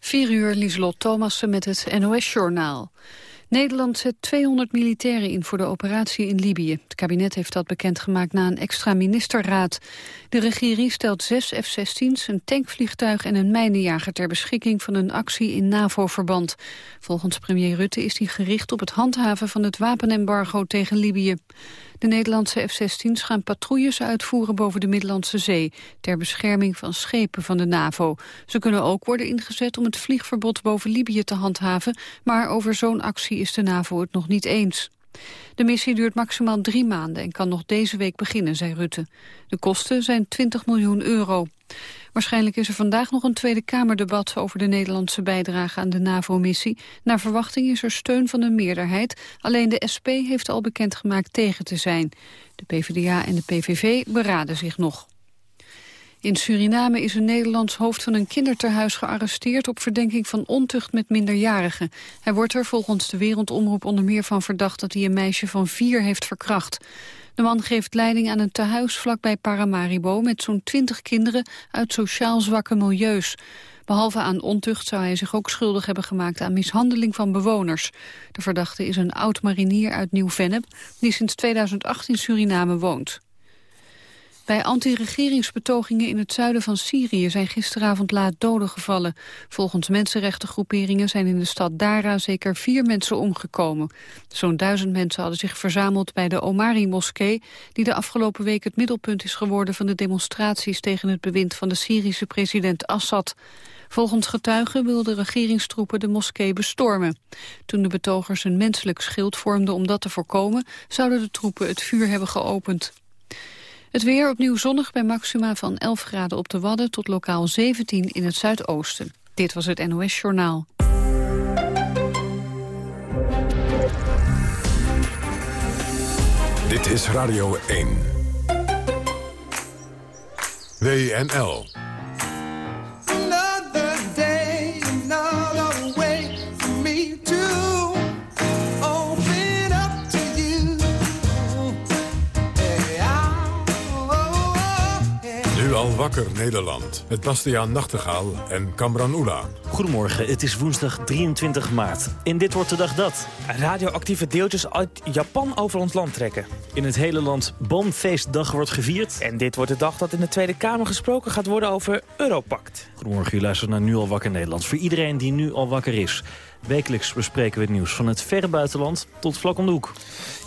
4 uur, Lieselot Thomassen met het NOS-journaal. Nederland zet 200 militairen in voor de operatie in Libië. Het kabinet heeft dat bekendgemaakt na een extra ministerraad. De regering stelt zes F-16's, een tankvliegtuig en een mijnenjager ter beschikking van een actie in NAVO-verband. Volgens premier Rutte is die gericht op het handhaven van het wapenembargo tegen Libië. De Nederlandse F-16's gaan patrouilles uitvoeren boven de Middellandse Zee... ter bescherming van schepen van de NAVO. Ze kunnen ook worden ingezet om het vliegverbod boven Libië te handhaven... maar over zo'n actie is de NAVO het nog niet eens. De missie duurt maximaal drie maanden en kan nog deze week beginnen, zei Rutte. De kosten zijn 20 miljoen euro. Waarschijnlijk is er vandaag nog een Tweede Kamerdebat over de Nederlandse bijdrage aan de NAVO-missie. Naar verwachting is er steun van een meerderheid. Alleen de SP heeft al bekendgemaakt tegen te zijn. De PvdA en de PVV beraden zich nog. In Suriname is een Nederlands hoofd van een kinderterhuis gearresteerd op verdenking van ontucht met minderjarigen. Hij wordt er volgens de Wereldomroep onder meer van verdacht dat hij een meisje van vier heeft verkracht. De man geeft leiding aan een tehuis vlakbij Paramaribo met zo'n twintig kinderen uit sociaal zwakke milieus. Behalve aan ontucht zou hij zich ook schuldig hebben gemaakt aan mishandeling van bewoners. De verdachte is een oud-marinier uit Nieuw-Vennep die sinds 2008 in Suriname woont. Bij anti-regeringsbetogingen in het zuiden van Syrië zijn gisteravond laat doden gevallen. Volgens mensenrechtengroeperingen zijn in de stad Dara zeker vier mensen omgekomen. Zo'n duizend mensen hadden zich verzameld bij de Omari-moskee... die de afgelopen week het middelpunt is geworden van de demonstraties... tegen het bewind van de Syrische president Assad. Volgens getuigen wilden regeringstroepen de moskee bestormen. Toen de betogers een menselijk schild vormden om dat te voorkomen... zouden de troepen het vuur hebben geopend. Het weer opnieuw zonnig bij maxima van 11 graden op de Wadden... tot lokaal 17 in het zuidoosten. Dit was het NOS Journaal. Dit is Radio 1. WNL. Wakker Nederland. Met Bastiaan Nachtegaal en Kamran Oela. Goedemorgen, het is woensdag 23 maart. In Dit wordt de dag dat... Radioactieve deeltjes uit Japan over ons land trekken. In het hele land boomfeestdag wordt gevierd. En dit wordt de dag dat in de Tweede Kamer gesproken gaat worden over Europact. Goedemorgen, u luistert naar Nu al wakker Nederland. Voor iedereen die nu al wakker is. Wekelijks bespreken we het nieuws van het verre buitenland tot vlak om de hoek.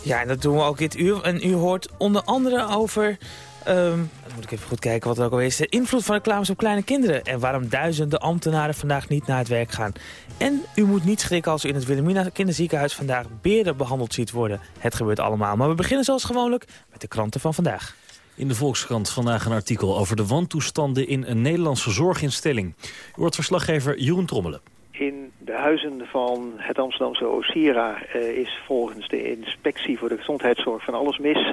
Ja, en dat doen we ook dit uur. En u hoort onder andere over Um, dan moet ik even goed kijken wat er ook al is. De invloed van reclames op kleine kinderen. En waarom duizenden ambtenaren vandaag niet naar het werk gaan. En u moet niet schrikken als u in het Wilhelmina kinderziekenhuis vandaag beren behandeld ziet worden. Het gebeurt allemaal. Maar we beginnen zoals gewoonlijk met de kranten van vandaag. In de Volkskrant vandaag een artikel over de wantoestanden in een Nederlandse zorginstelling. U wordt verslaggever Jeroen Trommelen. In de huizen van het Amsterdamse Osira uh, is volgens de inspectie voor de gezondheidszorg van alles mis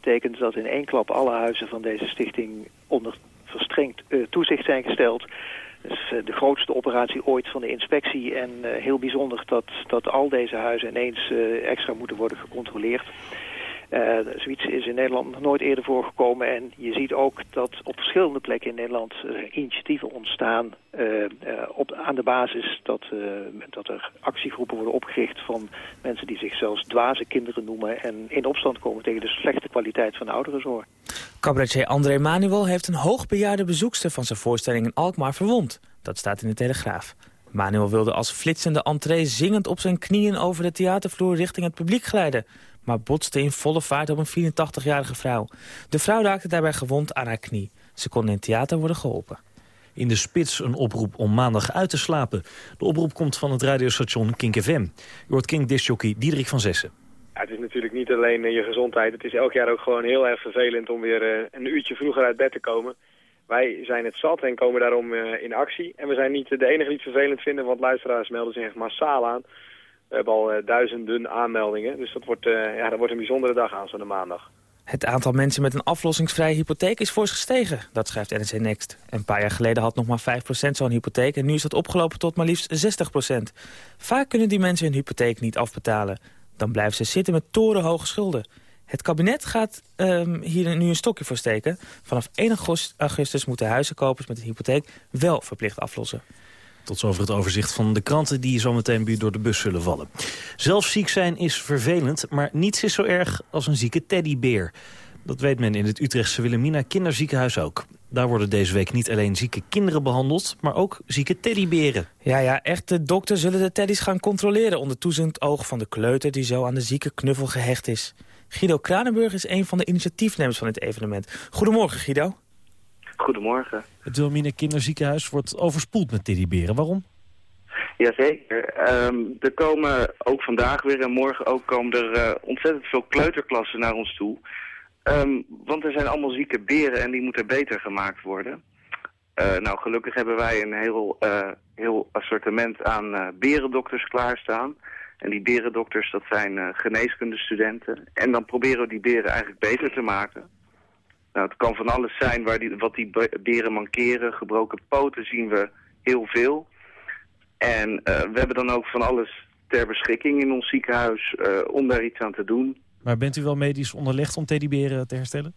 betekent dat in één klap alle huizen van deze stichting onder verstrengd uh, toezicht zijn gesteld. Dat is uh, de grootste operatie ooit van de inspectie en uh, heel bijzonder dat, dat al deze huizen ineens extra moeten worden gecontroleerd. Uh, zoiets is in Nederland nog nooit eerder voorgekomen. En je ziet ook dat op verschillende plekken in Nederland initiatieven ontstaan... Uh, op, aan de basis dat, dat er actiegroepen worden opgericht van mensen die zich zelfs dwaze kinderen noemen... en in opstand komen tegen de slechte kwaliteit van de ouderenzorg. Cabaretier André Manuel heeft een hoogbejaarde bezoekster van zijn voorstelling in Alkmaar verwond. Dat staat in de Telegraaf. Manuel wilde als flitsende entree zingend op zijn knieën over de theatervloer richting het publiek glijden maar botste in volle vaart op een 84-jarige vrouw. De vrouw raakte daarbij gewond aan haar knie. Ze kon in het theater worden geholpen. In de spits een oproep om maandag uit te slapen. De oproep komt van het radiostation Kink FM. U hoort Kink disjockey Diederik van Zessen. Ja, het is natuurlijk niet alleen je gezondheid. Het is elk jaar ook gewoon heel erg vervelend om weer uh, een uurtje vroeger uit bed te komen. Wij zijn het zat en komen daarom uh, in actie. En we zijn niet de enige die het vervelend vinden, want luisteraars melden zich echt massaal aan. We hebben al uh, duizenden aanmeldingen, dus dat wordt, uh, ja, dat wordt een bijzondere dag aan zo'n maandag. Het aantal mensen met een aflossingsvrije hypotheek is fors gestegen. Dat schrijft NRC Next. Een paar jaar geleden had nog maar 5% zo'n hypotheek... en nu is dat opgelopen tot maar liefst 60%. Vaak kunnen die mensen hun hypotheek niet afbetalen. Dan blijven ze zitten met torenhoge schulden. Het kabinet gaat um, hier nu een stokje voor steken. Vanaf 1 augustus moeten huizenkopers met een hypotheek wel verplicht aflossen. Tot zover het overzicht van de kranten die zometeen door de bus zullen vallen. Zelf ziek zijn is vervelend, maar niets is zo erg als een zieke teddybeer. Dat weet men in het Utrechtse Wilhelmina kinderziekenhuis ook. Daar worden deze week niet alleen zieke kinderen behandeld, maar ook zieke teddyberen. Ja, ja, echte dokter zullen de teddy's gaan controleren... onder toezicht oog van de kleuter die zo aan de zieke knuffel gehecht is. Guido Kranenburg is een van de initiatiefnemers van dit evenement. Goedemorgen, Guido. Goedemorgen. Het Wilhelmina kinderziekenhuis wordt overspoeld met teddyberen. Waarom? Jazeker. Um, er komen ook vandaag weer en morgen ook komen er uh, ontzettend veel kleuterklassen naar ons toe. Um, want er zijn allemaal zieke beren en die moeten beter gemaakt worden. Uh, nou, gelukkig hebben wij een heel, uh, heel assortiment aan berendokters klaarstaan. En die berendokters, dat zijn geneeskundestudenten. En dan proberen we die beren eigenlijk beter te maken. Nou, het kan van alles zijn waar die, wat die beren mankeren. Gebroken poten zien we heel veel. En we hebben dan ook van alles ter beschikking in ons ziekenhuis om daar iets aan te doen. Maar bent u wel medisch onderlegd om teddyberen te herstellen?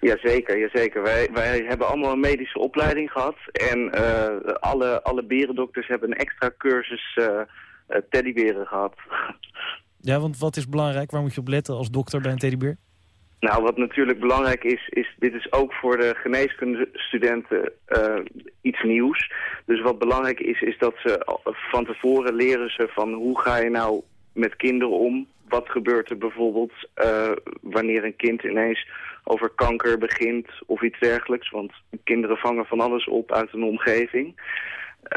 Jazeker, jazeker. Wij, wij hebben allemaal een medische opleiding gehad. En uh, alle, alle berendokters hebben een extra cursus teddyberen gehad. Ja, want wat is belangrijk? Waar moet je op letten als dokter bij een teddybeer? Nou, wat natuurlijk belangrijk is, is dit is ook voor de geneeskundestudenten uh, iets nieuws. Dus wat belangrijk is, is dat ze van tevoren leren ze van hoe ga je nou met kinderen om wat gebeurt er bijvoorbeeld uh, wanneer een kind ineens over kanker begint of iets dergelijks. Want kinderen vangen van alles op uit een omgeving.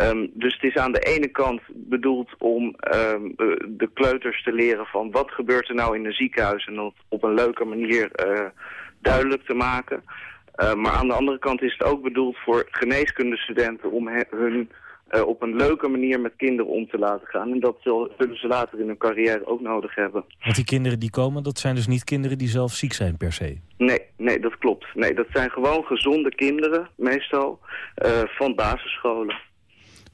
Um, dus het is aan de ene kant bedoeld om um, de kleuters te leren van wat gebeurt er nou in een ziekenhuis en dat op een leuke manier uh, duidelijk te maken. Uh, maar aan de andere kant is het ook bedoeld voor geneeskundestudenten om hun uh, op een leuke manier met kinderen om te laten gaan. En dat zullen ze later in hun carrière ook nodig hebben. Want die kinderen die komen, dat zijn dus niet kinderen die zelf ziek zijn per se? Nee, nee dat klopt. Nee, dat zijn gewoon gezonde kinderen, meestal, van basisscholen.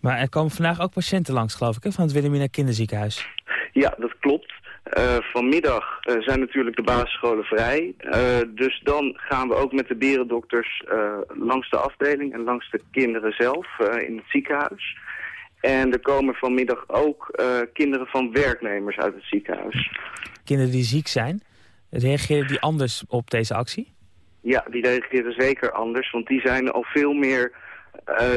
Maar er komen vandaag ook patiënten langs, geloof ik, hè, van het Wilhelmina Kinderziekenhuis. Ja, dat klopt. Uh, vanmiddag uh, zijn natuurlijk de basisscholen vrij. Uh, dus dan gaan we ook met de berendokters langs de afdeling en langs de kinderen zelf in het ziekenhuis. En er komen vanmiddag ook kinderen van werknemers uit het ziekenhuis. Kinderen die ziek zijn, reageren die anders op deze actie? Ja, die reageren zeker anders, want die zijn al veel meer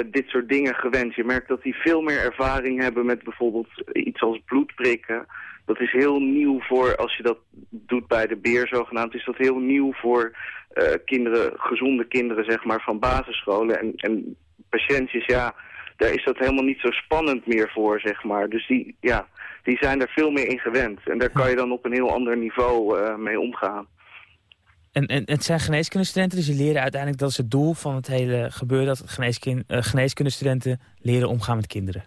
dit soort dingen gewend. Je merkt dat die veel meer ervaring hebben met bijvoorbeeld iets als bloedprikken dat is heel nieuw voor, als je dat doet bij de beer zogenaamd, is dat heel nieuw voor uh, kinderen, gezonde kinderen zeg maar, van basisscholen. En, en patiëntjes, ja, daar is dat helemaal niet zo spannend meer voor, zeg maar. Dus die, ja, die zijn er veel meer in gewend. En daar kan je dan op een heel ander niveau uh, mee omgaan. En, en het zijn geneeskundestudenten, dus die leren uiteindelijk, dat is het doel van het hele gebeuren, dat geneeskind, uh, geneeskundestudenten leren omgaan met kinderen.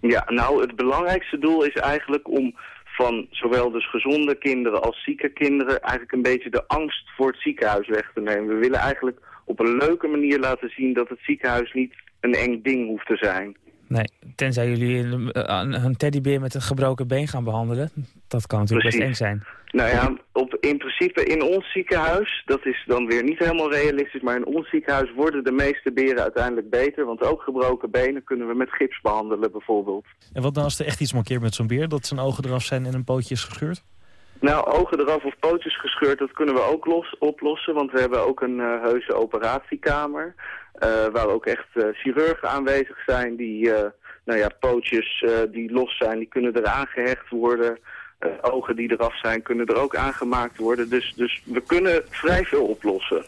Ja, nou het belangrijkste doel is eigenlijk om van zowel dus gezonde kinderen als zieke kinderen eigenlijk een beetje de angst voor het ziekenhuis weg te nemen. We willen eigenlijk op een leuke manier laten zien dat het ziekenhuis niet een eng ding hoeft te zijn. Nee, tenzij jullie een, een teddybeer met een gebroken been gaan behandelen. Dat kan natuurlijk Precies. best eng zijn. Nou ja, op, in principe in ons ziekenhuis, dat is dan weer niet helemaal realistisch, maar in ons ziekenhuis worden de meeste beren uiteindelijk beter. Want ook gebroken benen kunnen we met gips behandelen bijvoorbeeld. En wat nou als er echt iets mankeert met zo'n beer, dat zijn ogen eraf zijn en een pootje is gescheurd? Nou, ogen eraf of pootjes gescheurd, dat kunnen we ook los, oplossen. Want we hebben ook een uh, heuse operatiekamer. Uh, waar ook echt uh, chirurgen aanwezig zijn die, nou ja, pootjes die los zijn, die kunnen eraan gehecht worden. ogen die eraf zijn, kunnen er ook aangemaakt worden. Dus, dus we kunnen vrij veel oplossen.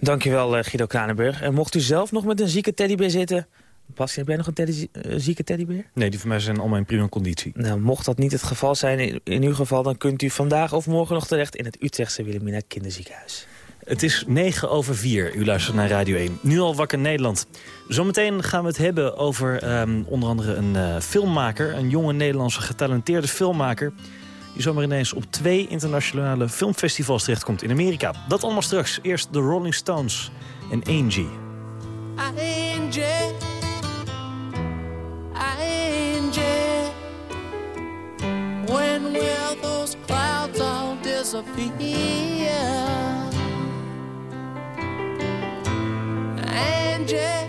Dankjewel Guido Kranenburg. En mocht u zelf nog met een zieke teddybeer zitten... Bas, heb jij nog een teddy, uh, zieke teddybeer? Nee, die van mij zijn allemaal in prima conditie. Nou, mocht dat niet het geval zijn in, in uw geval... dan kunt u vandaag of morgen nog terecht in het Utrechtse Wilhelmina Kinderziekenhuis. Het is 9 over 4. U luistert naar Radio 1. Nu al wakker Nederland. Zometeen gaan we het hebben over um, onder andere een uh, filmmaker. Een jonge Nederlandse getalenteerde filmmaker. Die zomaar ineens op twee internationale filmfestivals terechtkomt in Amerika. Dat allemaal straks. Eerst de Rolling Stones en Angie. Angie. Angie, heaven where those clouds all disappear. Angel.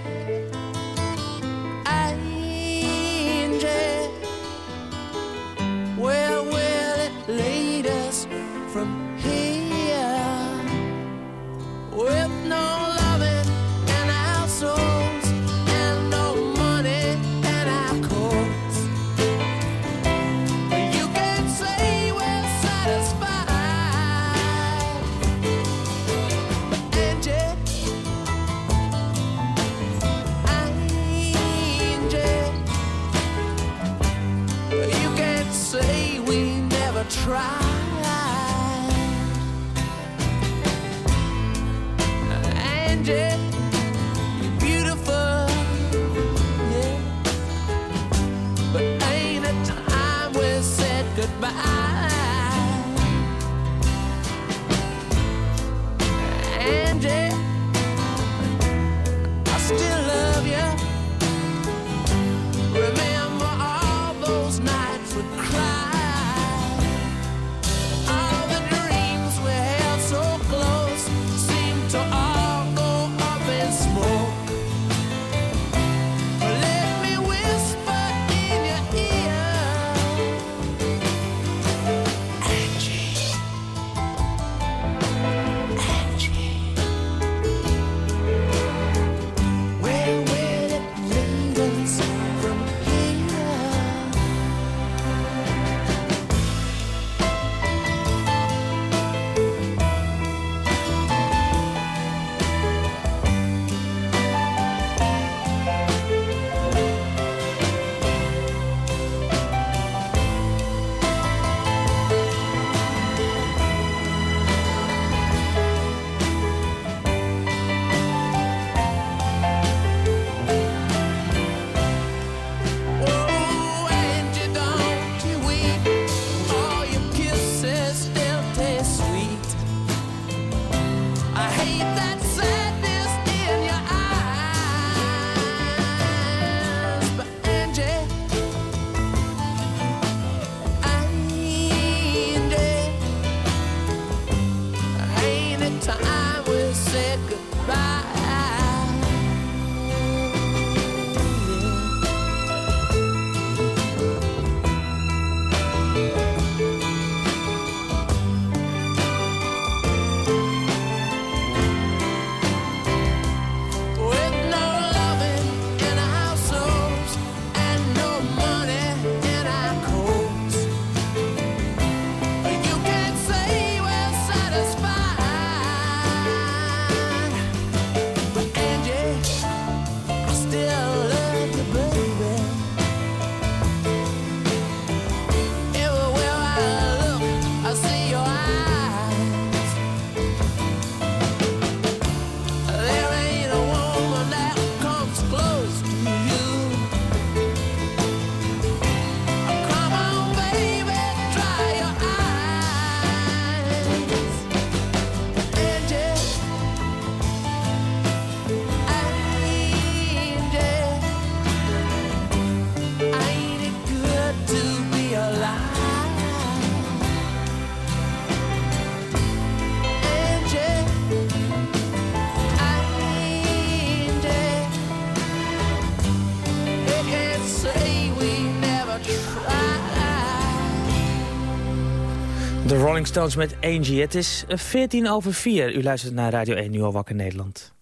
Stones met Angie. Het is 14 over 4. U luistert naar Radio 1 Nu al wakker Nederland.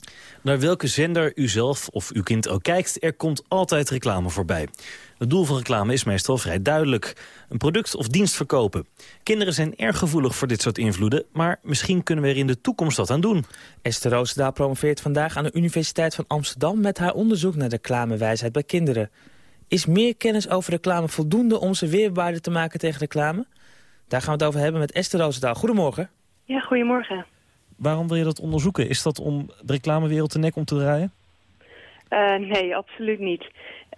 Naar welke zender u zelf of uw kind ook kijkt, er komt altijd reclame voorbij. Het doel van reclame is meestal vrij duidelijk. Een product of dienst verkopen. Kinderen zijn erg gevoelig voor dit soort invloeden... maar misschien kunnen we er in de toekomst wat aan doen. Esther Roosendaal promoveert vandaag aan de Universiteit van Amsterdam... met haar onderzoek naar reclamewijsheid bij kinderen. Is meer kennis over reclame voldoende om ze weerbaarder te maken tegen reclame? Daar gaan we het over hebben met Esther Roosendaal. Goedemorgen. Ja, goedemorgen. Waarom wil je dat onderzoeken? Is dat om de reclamewereld te nek om te draaien? Uh, nee, absoluut niet.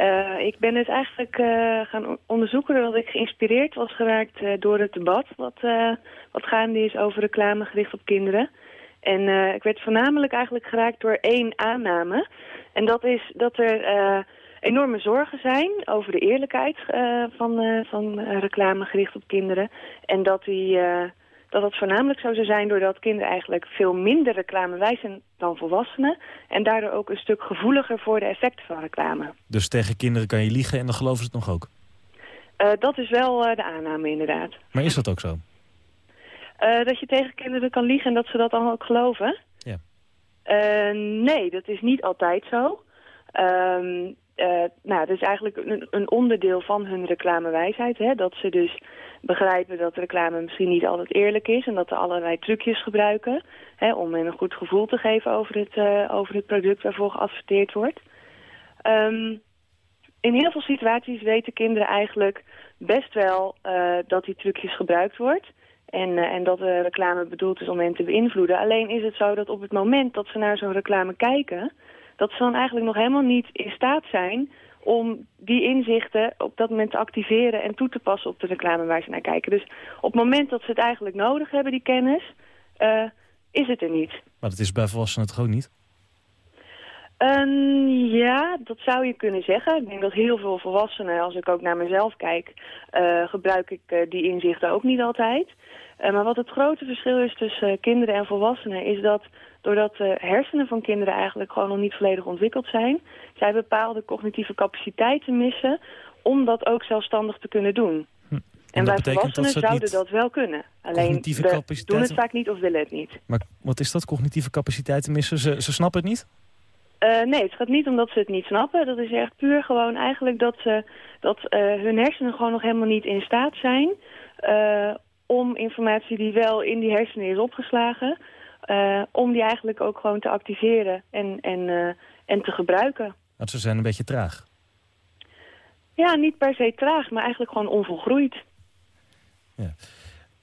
Uh, ik ben het eigenlijk uh, gaan onderzoeken doordat ik geïnspireerd was geraakt door het debat... wat, wat gaande is over reclame gericht op kinderen. En ik werd voornamelijk eigenlijk geraakt door één aanname. En dat is dat er enorme zorgen zijn over de eerlijkheid uh, van, uh, van uh, reclame gericht op kinderen. En dat, die, dat dat voornamelijk zo zou zijn doordat kinderen eigenlijk veel minder reclame zijn dan volwassenen. En daardoor ook een stuk gevoeliger voor de effecten van reclame. Dus tegen kinderen kan je liegen en dan geloven ze het nog ook? dat is wel de aanname inderdaad. Maar is dat ook zo? dat je tegen kinderen kan liegen en dat ze dat dan ook geloven? Ja. nee, dat is niet altijd zo. Ehm, uh, nou, dat is eigenlijk een, een, onderdeel van hun reclamewijsheid. Hè? Dat ze dus begrijpen dat reclame misschien niet altijd eerlijk is... en dat ze allerlei trucjes gebruiken... Hè, om hen een goed gevoel te geven over het, uh, over het product waarvoor geadverteerd wordt. Um, in heel veel situaties weten kinderen eigenlijk best wel uh, dat die trucjes gebruikt wordt. En, en dat de reclame bedoeld is om hen te beïnvloeden. Alleen is het zo dat op het moment dat ze naar zo'n reclame kijken... dat ze dan eigenlijk nog helemaal niet in staat zijn om die inzichten op dat moment te activeren en toe te passen op de reclame waar ze naar kijken. Dus op het moment dat ze het eigenlijk nodig hebben, die kennis, uh, is het er niet. Maar dat is bij volwassenen toch ook niet? Um, ja, dat zou je kunnen zeggen. Ik denk dat heel veel volwassenen, als ik ook naar mezelf kijk, uh, gebruik ik uh, die inzichten ook niet altijd. Uh, maar wat het grote verschil is tussen kinderen en volwassenen is dat doordat de hersenen van kinderen eigenlijk gewoon nog niet volledig ontwikkeld zijn, zij bepaalde cognitieve capaciteiten missen om dat ook zelfstandig te kunnen doen. Hm. En, en wij volwassenen zouden dat wel kunnen. Alleen we doen het vaak niet of willen het niet. Maar wat is dat, cognitieve capaciteiten missen? Ze, ze snappen het niet? Uh, nee, het gaat niet omdat ze het niet snappen. Dat is echt puur gewoon eigenlijk dat, ze, dat uh, hun hersenen gewoon nog helemaal niet in staat zijn... Uh, om informatie die wel in die hersenen is opgeslagen... om die eigenlijk ook gewoon te activeren en, en, en te gebruiken. Want ze zijn een beetje traag? Ja, niet per se traag, maar eigenlijk gewoon onvolgroeid. Ja.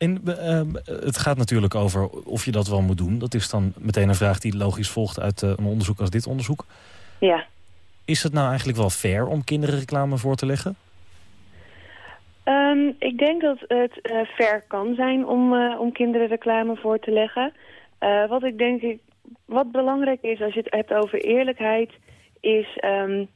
En uh, het gaat natuurlijk over of je dat wel moet doen. Dat is dan meteen een vraag die logisch volgt uit uh, een onderzoek als dit onderzoek. Ja. Is het nou eigenlijk wel fair om kinderen reclame voor te leggen? Um, ik denk dat het uh, fair kan zijn om, om kinderen reclame voor te leggen. wat ik denk, ik, wat belangrijk is als je het hebt over eerlijkheid... is um,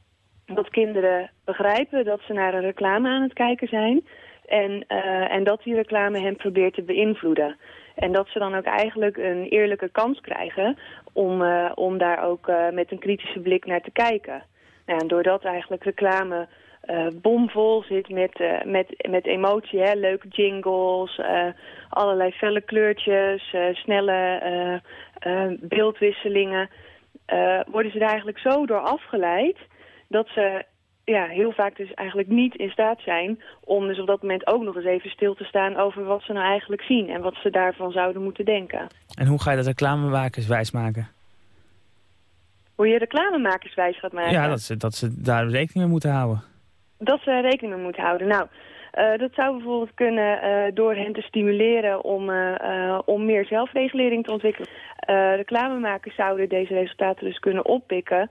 dat kinderen begrijpen dat ze naar een reclame aan het kijken zijn... En, uh, en dat die reclame hen probeert te beïnvloeden. En dat ze dan ook eigenlijk een eerlijke kans krijgen om, uh, om daar ook uh, met een kritische blik naar te kijken. Nou, en doordat eigenlijk reclame bomvol zit met, met, met emotie, hè? leuke jingles, allerlei felle kleurtjes, snelle beeldwisselingen, worden ze daar eigenlijk zo door afgeleid dat ze ja, heel vaak dus eigenlijk niet in staat zijn om dus op dat moment ook nog eens even stil te staan over wat ze nou eigenlijk zien en wat ze daarvan zouden moeten denken. En hoe ga je dat reclamemakers wijsmaken? Hoe je reclamemakers wijs gaat maken? Ja, dat ze, dat ze daar rekening mee moeten houden. Dat ze rekening mee moeten houden. Nou, uh, dat zou bijvoorbeeld kunnen uh, door hen te stimuleren om, uh, om meer zelfregulering te ontwikkelen. reclamemakers zouden deze resultaten dus kunnen oppikken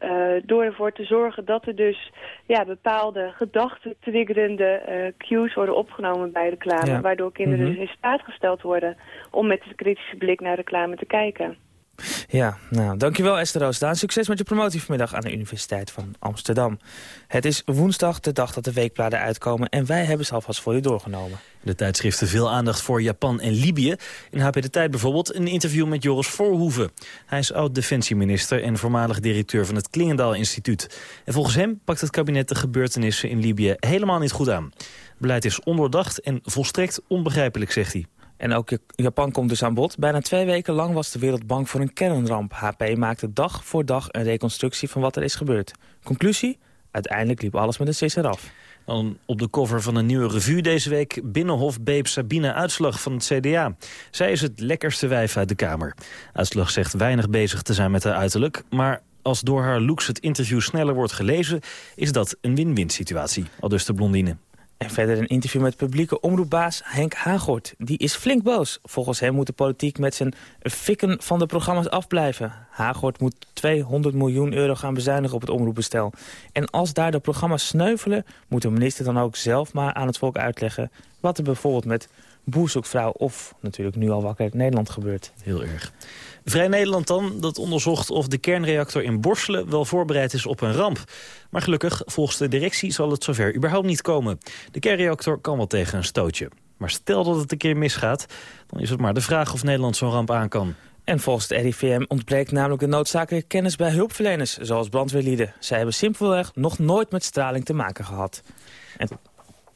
uh, door ervoor te zorgen dat er dus ja, bepaalde gedachten-triggerende uh, cues worden opgenomen bij reclame. Ja. Waardoor kinderen mm -hmm. dus in staat gesteld worden om met een kritische blik naar reclame te kijken. Ja, nou, dankjewel Esther Roosdaan. Succes met je promotie vanmiddag aan de Universiteit van Amsterdam. Het is woensdag, de dag dat de weekbladen uitkomen... en wij hebben ze alvast voor je doorgenomen. De tijdschriften veel aandacht voor Japan en Libië. In HP De Tijd bijvoorbeeld een interview met Joris Voorhoeven. Hij is oud-defensieminister en voormalig directeur van het Klingendaal Instituut. En volgens hem pakt het kabinet de gebeurtenissen in Libië helemaal niet goed aan. Beleid is ondoordacht en volstrekt onbegrijpelijk, zegt hij. En ook Japan komt dus aan bod. Bijna twee weken lang was de wereld bang voor een kernramp. HP maakte dag voor dag een reconstructie van wat er is gebeurd. Conclusie? Uiteindelijk liep alles met een sisser af. Dan op de cover van een nieuwe revue deze week... Binnenhofbeep Sabine Uitslag van het CDA. Zij is het lekkerste wijf uit de Kamer. Uitslag zegt weinig bezig te zijn met haar uiterlijk... maar als door haar looks het interview sneller wordt gelezen... is dat een win-win situatie, al dus de blondine. En verder een interview met publieke omroepbaas Henk Hagort. Die is flink boos. Volgens hem moet de politiek met zijn fikken van de programma's afblijven. Hagort moet 200 miljoen euro gaan bezuinigen op het omroepbestel. En als daar de programma's sneuvelen... moet de minister dan ook zelf maar aan het volk uitleggen... wat er bijvoorbeeld met Boerzoekvrouw of natuurlijk nu al wakker Nederland gebeurt. Heel erg. Vrij Nederland dan, dat onderzocht of de kernreactor in Borselen wel voorbereid is op een ramp. Maar gelukkig, volgens de directie zal het zover überhaupt niet komen. De kernreactor kan wel tegen een stootje. Maar stel dat het een keer misgaat, dan is het maar de vraag of Nederland zo'n ramp aan kan. En volgens het RIVM ontbreekt namelijk de noodzakelijke kennis bij hulpverleners, zoals brandweerlieden. Zij hebben simpelweg nog nooit met straling te maken gehad. En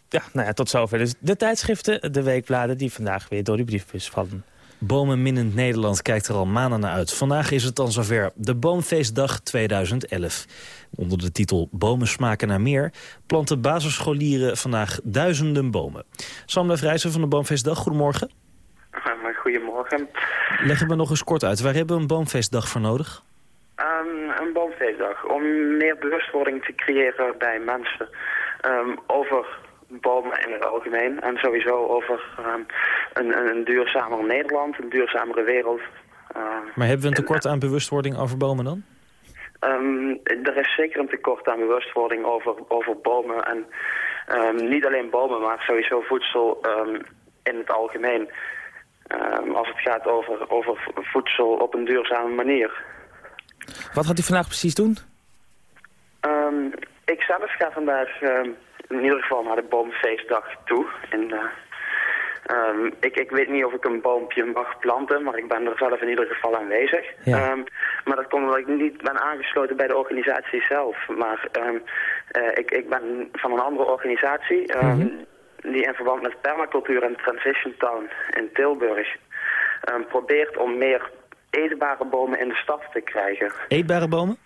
ja, nou ja, tot zover. Dus de tijdschriften, de weekbladen die vandaag weer door de briefbus vallen. Bomenminnend Nederland kijkt er al maanden naar uit. Vandaag is het dan zover de Boomfeestdag 2011. Onder de titel Bomen smaken naar meer... planten basisscholieren vandaag duizenden bomen. Sam Vrijzen van de Boomfeestdag, goedemorgen. Goedemorgen. Leggen we nog eens kort uit. Waar hebben we een Boomfeestdag voor nodig? Um, een bomenfeestdag. Om meer bewustwording te creëren bij mensen ehm, over bomen in het algemeen. En sowieso over um, een, een, duurzamer Nederland, een duurzamere wereld. maar hebben we een tekort aan bewustwording over bomen dan? er is zeker een tekort aan bewustwording over, over bomen. En niet alleen bomen, maar sowieso voedsel in het algemeen. als het gaat over, over voedsel op een duurzame manier. Wat gaat u vandaag precies doen? Ik zelf ga vandaag in ieder geval naar de boomfeestdag toe. En, uh, um, ik, ik weet niet of ik een boompje mag planten, maar ik ben er zelf in ieder geval aanwezig. Ja. maar dat komt omdat ik niet ben aangesloten bij de organisatie zelf. Maar uh, ik, ik ben van een andere organisatie mm -hmm. die in verband met permacultuur en Transition Town in Tilburg probeert om meer eetbare bomen in de stad te krijgen. Eetbare bomen?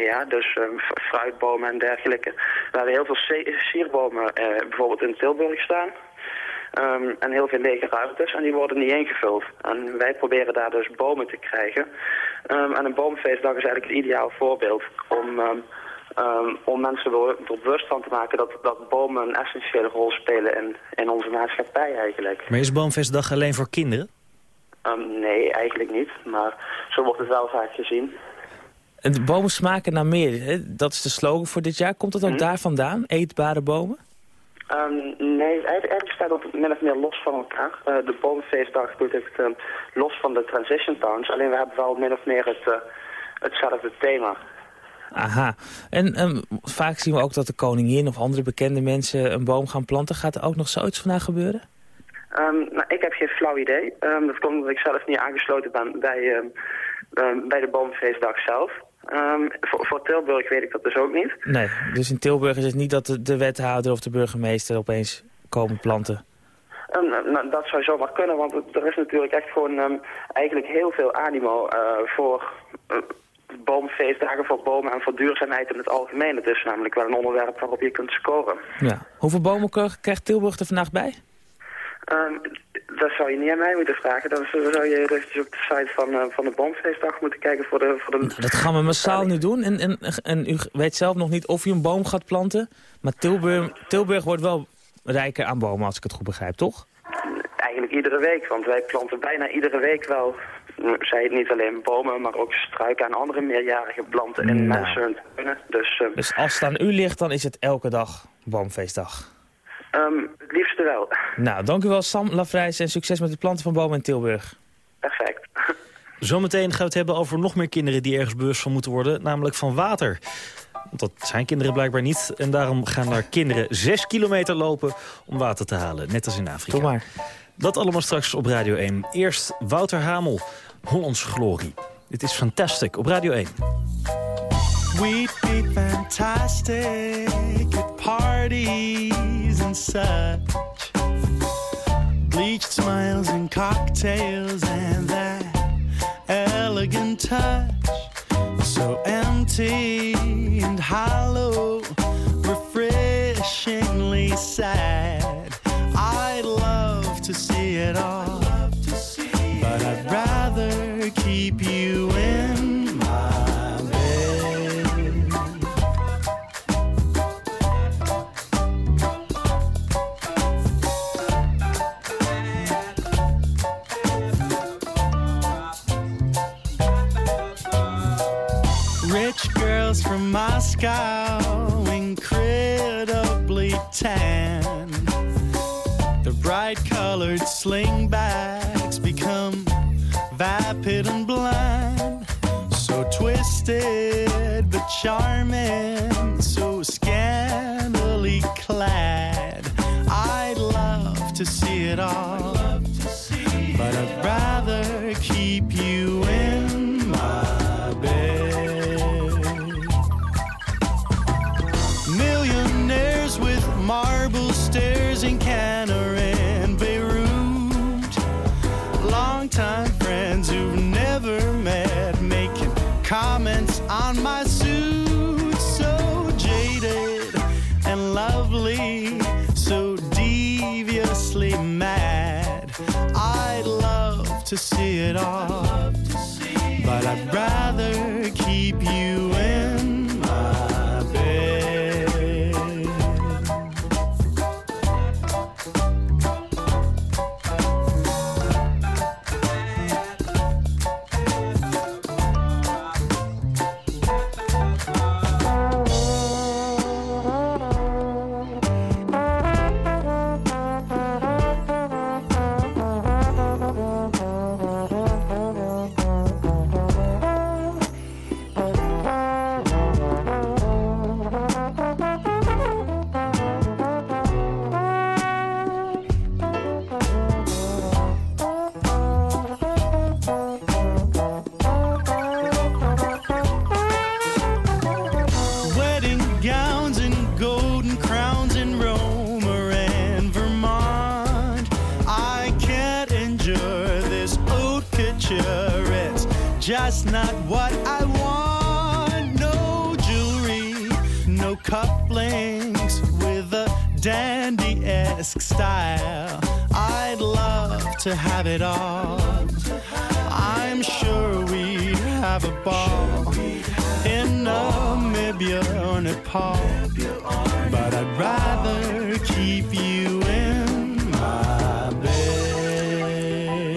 Ja, dus um, fruitbomen en dergelijke. We hebben heel veel sierbomen uh, bijvoorbeeld in Tilburg staan. Um, en heel veel lege ruimtes en die worden niet ingevuld. En wij proberen daar dus bomen te krijgen. Um, en een boomfeestdag is eigenlijk het ideaal voorbeeld om, om mensen er bewust van te maken dat, dat bomen een essentiële rol spelen in, in onze maatschappij eigenlijk. Maar is boomfeestdag alleen voor kinderen? Nee, eigenlijk niet. Maar zo wordt het wel vaak gezien. En de bomen smaken naar meer. Hè? Dat is de slogan voor dit jaar. Komt dat ook mhm. daar vandaan? Eetbare bomen? Um, nee, eigenlijk staat het min of meer los van elkaar. Uh, de bomenfeestdag doet het uh, los van de Transition Towns. Alleen we hebben wel min of meer het, uh, hetzelfde thema. Aha. En um, vaak zien we ook dat de koningin of andere bekende mensen een boom gaan planten. Gaat er ook nog zoiets vandaag gebeuren? Um, nou, ik heb geen flauw idee. Dat komt omdat ik zelf niet aangesloten ben bij, bij de boomfeestdag zelf. Voor, voor, Tilburg weet ik dat dus ook niet. Nee, dus in Tilburg is het niet dat de, de wethouder of de burgemeester opeens komen planten? nou, dat zou zomaar kunnen, want er is natuurlijk echt gewoon eigenlijk heel veel animo uh, voor uh, boomfeestdagen, voor bomen en voor duurzaamheid in het algemeen. Het is namelijk wel een onderwerp waarop je kunt scoren. Ja. Hoeveel bomen krijgt Tilburg er vandaag bij? Dat zou je niet aan mij moeten vragen. Dan zou je eventjes op de site van, uh, van de Boomfeestdag moeten kijken voor de... Voor de... Dat gaan we massaal nu doen. En, en, en u weet zelf nog niet of u een boom gaat planten. Maar Tilburg, Tilburg wordt wel rijker aan bomen, als ik het goed begrijp, toch? Eigenlijk iedere week, want wij planten bijna iedere week wel... Zij het niet alleen bomen, maar ook struiken en andere meerjarige planten in nou. mensen Dus, uh, dus als het aan u ligt, dan is het elke dag Boomfeestdag? Um, het liefste wel. Nou, dank u wel Sam Lafrijs en succes met het planten van bomen in Tilburg. Perfect. Zometeen gaan we het hebben over nog meer kinderen die ergens bewust van moeten worden, namelijk van water. Want dat zijn kinderen blijkbaar niet. En daarom gaan daar kinderen zes kilometer lopen om water te halen. Net als in Afrika. Doe maar. Dat allemaal straks op Radio 1. Eerst Wouter Hamel, Hollands Glorie. Dit is Fantastic op Radio 1. We'd be fantastic at parties and such. Bleached smiles and cocktails and that elegant touch. So empty and hollow, refreshingly sad. From Moscow, incredibly tan. The bright colored slingbacks become vapid and blind. So twisted but charming, so scantily clad. It all, that's not what I want. No jewelry, no cufflinks with a dandy-esque style. I'd love to have it all. I'm sure we'd have a ball in Namibia or Nepal. But I'd rather keep you in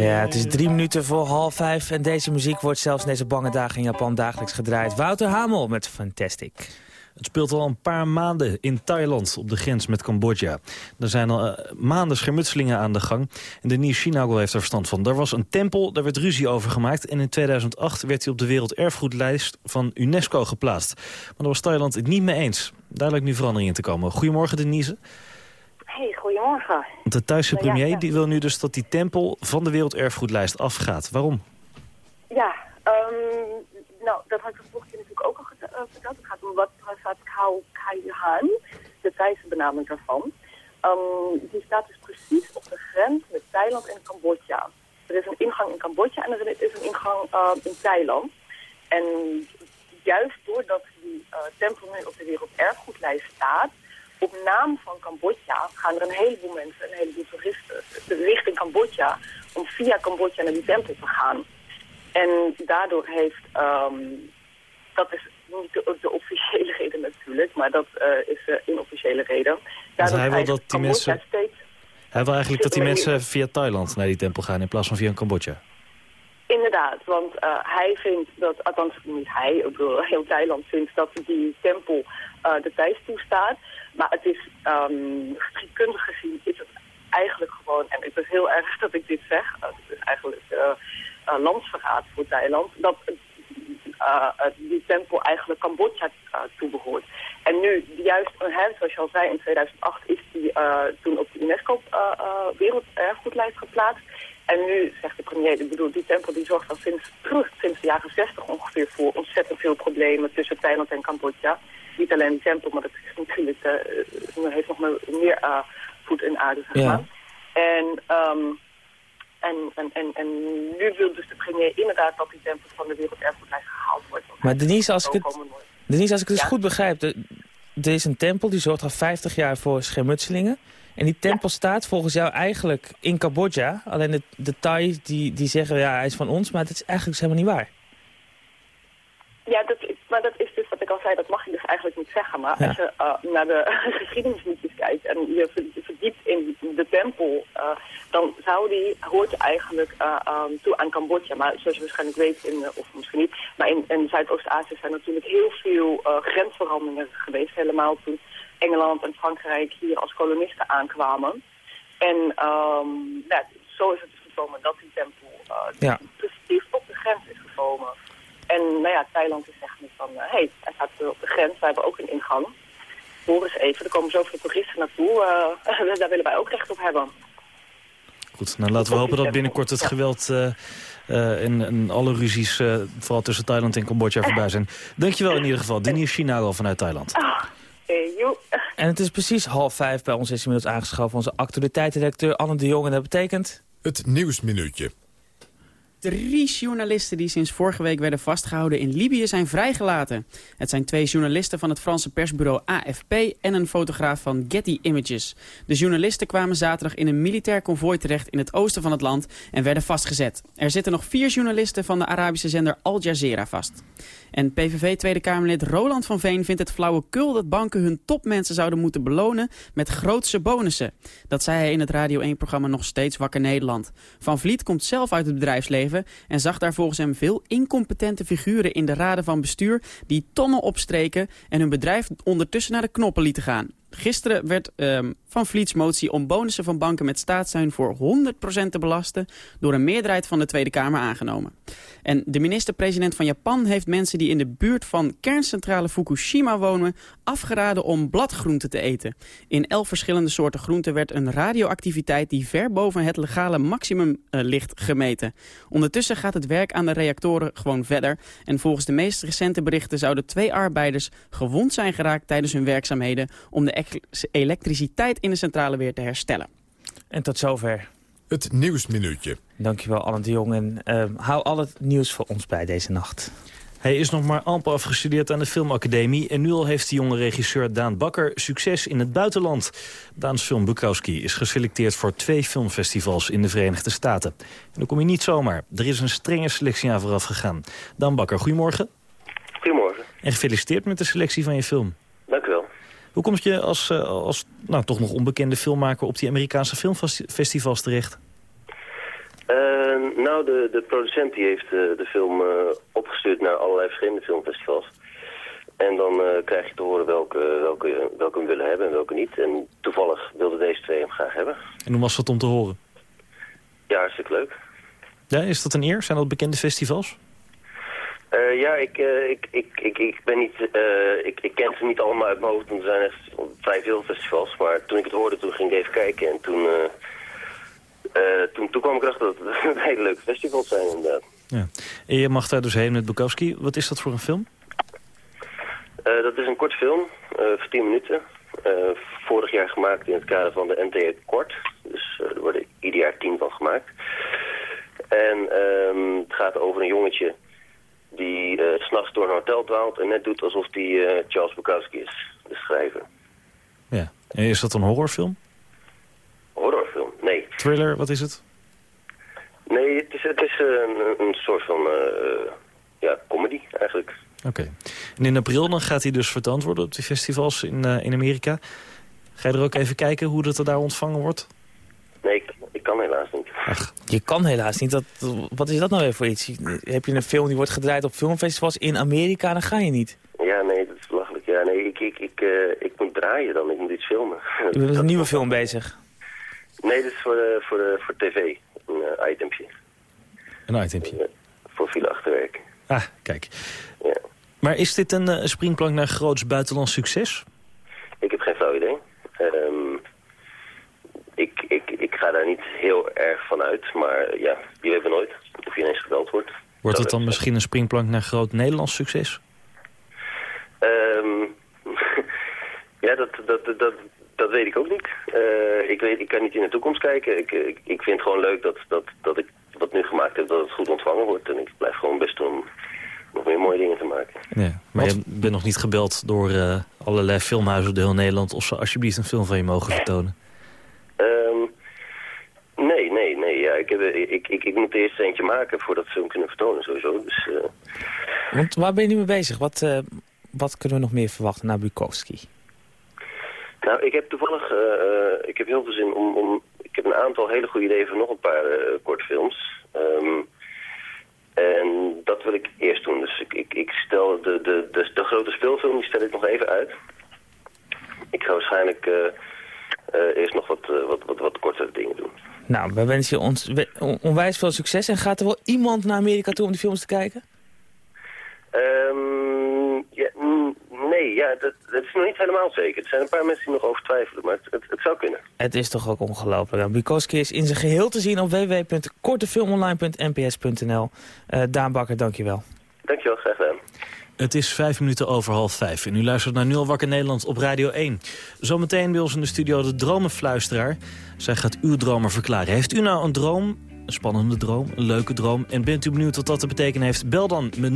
Ja, het is drie minuten voor half vijf en deze muziek wordt zelfs in deze bange dagen in Japan dagelijks gedraaid. Wouter Hamel met Fantastic. Het speelt al een paar maanden in Thailand op de grens met Cambodja. Er zijn al uh, maanden schermutselingen aan de gang. En Denise Chinago heeft er verstand van. Er was een tempel, daar werd ruzie over gemaakt. En in 2008 werd hij op de werelderfgoedlijst van UNESCO geplaatst. Maar daar was Thailand het niet mee eens. Lijkt nu verandering in te komen. Goedemorgen Denise. Hey, goedemorgen. De Thaise premier ja, die wil nu dus dat die tempel van de werelderfgoedlijst afgaat. Waarom? Ja, um, nou, dat had ik vorige keer natuurlijk ook al uh, verteld. Het gaat om wat Prasat Khao Kaihan, de Thaise benaming daarvan. Um, die staat dus precies op de grens met Thailand en Cambodja. Er is een ingang in Cambodja en er is een ingang uh, in Thailand. En juist doordat die uh, tempel nu op de werelderfgoedlijst staat, op naam van Cambodja gaan er een heleboel mensen, een heleboel toeristen richting Cambodja om via Cambodja naar die tempel te gaan. En daardoor heeft, um, dat is niet de, de, officiële reden natuurlijk, maar dat uh, is de inofficiële reden. Daardoor hij wil dat die mensen... Steeds, hij wil eigenlijk dat die mensen via Thailand naar die tempel gaan in plaats van via Cambodja. Inderdaad, want uh, hij vindt dat, althans niet hij, ik bedoel, heel Thailand vindt dat die tempel uh, de Thais toestaat. Maar het is, um, geschiedkundig gezien, is het eigenlijk gewoon, en het is heel erg dat ik dit zeg, het is eigenlijk landsverraad voor Thailand, dat die tempel eigenlijk Cambodja toebehoort. En nu, juist, hè, zoals je al zei, in 2008 is die toen op de UNESCO werelderfgoedlijst geplaatst. En nu zegt de premier, ik bedoel, die tempel die zorgt al sinds, terug, sinds de jaren 60 ongeveer voor ontzettend veel problemen tussen Thailand en Cambodja. Niet alleen die tempel, maar dat is natuurlijk, uh, heeft nog meer uh, voet in aarde, zeg maar. Ja. En, um, en, en, en, en nu wil dus de premier inderdaad dat die tempel van de werelderfgoedlijst gehaald wordt. Maar Denise, als ik het, Denise, als ik het ja? goed begrijp, er is een tempel die zorgt al 50 jaar voor schermutselingen. En die tempel ja. staat volgens jou eigenlijk in Cambodja. Alleen de, de Thais die, die zeggen, ja, hij is van ons, maar het is eigenlijk helemaal niet waar. Ja, dat, maar dat is dus wat ik al zei, dat mag je dus eigenlijk niet zeggen. Maar ja. als je uh, naar de geschiedenisliedjes kijkt en je verdiept in de tempel, uh, dan zou die, hoort eigenlijk uh, um, toe aan Cambodja. Maar zoals je waarschijnlijk weet, in, of misschien niet, maar in, in Zuidoost-Azië zijn natuurlijk heel veel grensveranderingen geweest. Helemaal toen Engeland en Frankrijk hier als kolonisten aankwamen. En um, ja, zo is het dus gekomen dat die tempel ja. precies op de grens is gekomen. En nou ja, Thailand is echt nu van, hé, uh, hey, hij staat op de grens, wij hebben ook een ingang. Hoor eens even, er komen zoveel toeristen naartoe, uh, daar willen wij ook recht op hebben. Goed, nou laten we hopen dat binnenkort het geweld uh, uh, en, en, alle ruzies, uh, vooral tussen Thailand en Cambodja, voorbij zijn. Dankjewel in ieder geval. Denise Chinago vanuit Thailand. Oh, hey, en het is precies half vijf bij ons is inmiddels aangeschoven onze actualiteitsdirecteur Anne de Jong. En dat betekent... Het Nieuwsminuutje. Drie journalisten die sinds vorige week werden vastgehouden in Libië zijn vrijgelaten. Het zijn twee journalisten van het Franse persbureau AFP en een fotograaf van Getty Images. De journalisten kwamen zaterdag in een militair konvooi terecht in het oosten van het land en werden vastgezet. Er zitten nog vier journalisten van de Arabische zender Al Jazeera vast. En PVV Tweede Kamerlid Roland van Veen vindt het flauwekul dat banken hun topmensen zouden moeten belonen met grootse bonussen. Dat zei hij in het Radio 1-programma Nog Steeds Wakker Nederland. Van Vliet komt zelf uit het bedrijfsleven en zag daar volgens hem veel incompetente figuren in de raden van bestuur die tonnen opstreken en hun bedrijf ondertussen naar de knoppen lieten gaan. Gisteren werd um, Van Vliets motie om bonussen van banken met staatssteun voor 100% te belasten door een meerderheid van de Tweede Kamer aangenomen. En de minister-president van Japan heeft mensen die in de buurt van kerncentrale Fukushima wonen afgeraden om bladgroenten te eten. In elf verschillende soorten groenten werd een radioactiviteit die ver boven het legale maximum uh, ligt gemeten. Ondertussen gaat het werk aan de reactoren gewoon verder en volgens de meest recente berichten zouden twee arbeiders gewond zijn geraakt tijdens hun werkzaamheden om de elektriciteit in de centrale weer te herstellen. En tot zover. Het Nieuwsminuutje. Dankjewel, Anne de Jong. En uh, hou al het nieuws voor ons bij deze nacht. Hij is nog maar amper afgestudeerd aan de filmacademie... en nu al heeft de jonge regisseur Daan Bakker succes in het buitenland. Daans film Bukowski is geselecteerd voor twee filmfestivals in de Verenigde Staten. En dan kom je niet zomaar. Er is een strenge selectie aan vooraf gegaan. Daan Bakker, goedemorgen. Goedemorgen. En gefeliciteerd met de selectie van je film. Hoe kom je als, uh, als nou, toch nog onbekende filmmaker op die Amerikaanse filmfestivals terecht? Uh, nou, de, de producent die heeft uh, de film uh, opgestuurd naar allerlei verschillende filmfestivals. En dan krijg je te horen welke, welke, welke we willen hebben en welke niet. En toevallig wilden deze twee hem graag hebben. En hoe was dat om te horen? Ja, hartstikke leuk. Ja, is dat een eer? Zijn dat bekende festivals? Uh, ja, ik, uh, ik, ik, ik, ik ben niet, uh, ik, ik ken ze niet allemaal uit mijn hoofd, want er zijn echt vrij veel festivals. Maar toen ik het hoorde, toen ging ik even kijken en toen, toen, toen kwam ik erachter dat het hele leuke festivals zijn inderdaad. Ja. En je mag daar dus heen met Bukowski. Wat is dat voor een film? dat is een kort film, voor 10 minuten. vorig jaar gemaakt in het kader van de NTR Kort. Dus er worden ieder jaar 10 van gemaakt. En um, het gaat over een jongetje die uh, s'nachts door een hotel dwaalt en net doet alsof hij uh, Charles Bukowski is, de schrijver. Ja. En is dat een horrorfilm? Horrorfilm? Nee. Thriller, wat is het? Nee, het is, het is een, een soort van uh, ja, comedy eigenlijk. Oké. Okay. En in april dan gaat hij dus vertoond worden op die festivals in, in Amerika. Ga je er ook even kijken hoe dat er daar ontvangen wordt? Nee, ik, ik kan helaas niet. Ach. Je kan helaas niet. Dat, wat is dat nou weer voor iets? Heb je een film die wordt gedraaid op filmfestivals in Amerika, dan ga je niet. Ja, nee, dat is belachelijk. Ja, nee, ik, ik, ik, uh, ik moet draaien dan. Ik moet iets filmen. Je bent met een nieuwe film bezig? Nee, dit is voor, uh, voor, uh, voor tv. Een itempje. Een itempje? voor veel achterwerk. Ah, kijk. Ja. Maar is dit een, springplank naar groots buitenlands succes? Ik heb geen flauw idee. Um, ik, ik, ik ga daar niet heel erg van uit, maar ja, je weet nooit of je ineens gebeld wordt. Wordt het dan misschien een springplank naar groot Nederlands succes? Um, ja, dat, dat, dat, dat weet ik ook niet. Uh, ik, weet, ik kan niet in de toekomst kijken. Ik, ik, ik vind het gewoon leuk dat, dat, dat ik wat nu gemaakt heb, dat het goed ontvangen wordt. En ik blijf gewoon best om nog meer mooie dingen te maken. Ja, maar je bent nog niet gebeld door uh, allerlei filmhuizen door heel Nederland... of ze alsjeblieft een film van je mogen vertonen? Um, nee, nee, nee. Ja, ik, heb, ik, ik, ik moet eerst eentje maken voordat ze hem kunnen vertonen sowieso. Dus, uh... Want waar ben je nu mee bezig? Wat, uh, wat kunnen we nog meer verwachten naar Bukowski? Nou, ik heb toevallig, uh, ik heb heel veel zin om, om, ik heb een aantal hele goede ideeën voor nog een paar kortfilms. Um, en dat wil ik eerst doen. Dus ik, ik, ik stel de, de, de, de grote speelfilm, die stel ik nog even uit. Ik ga waarschijnlijk eerst nog wat, wat, wat, wat kortere dingen doen. Nou, we wensen je ons onwijs veel succes. En gaat er wel iemand naar Amerika toe om die films te kijken? Um, ja, nee, ja, dat, dat, is nog niet helemaal zeker. Er zijn een paar mensen die nog over twijfelen, maar het, het, het zou kunnen. Het is toch ook ongelooflijk. Bukowski is in zijn geheel te zien op www.kortefilmonline.nps.nl. Uh, Daan Bakker, dankjewel. Dankjewel, graag gedaan. Het is vijf minuten over half vijf en u luistert naar Nu al wakker Nederland op Radio 1. Zometeen bij ons in de studio de dromenfluisteraar. Zij gaat uw dromen verklaren. Heeft u nou een droom, een spannende droom, een leuke droom... en bent u benieuwd wat dat te betekenen heeft? Bel dan met 0800-1121.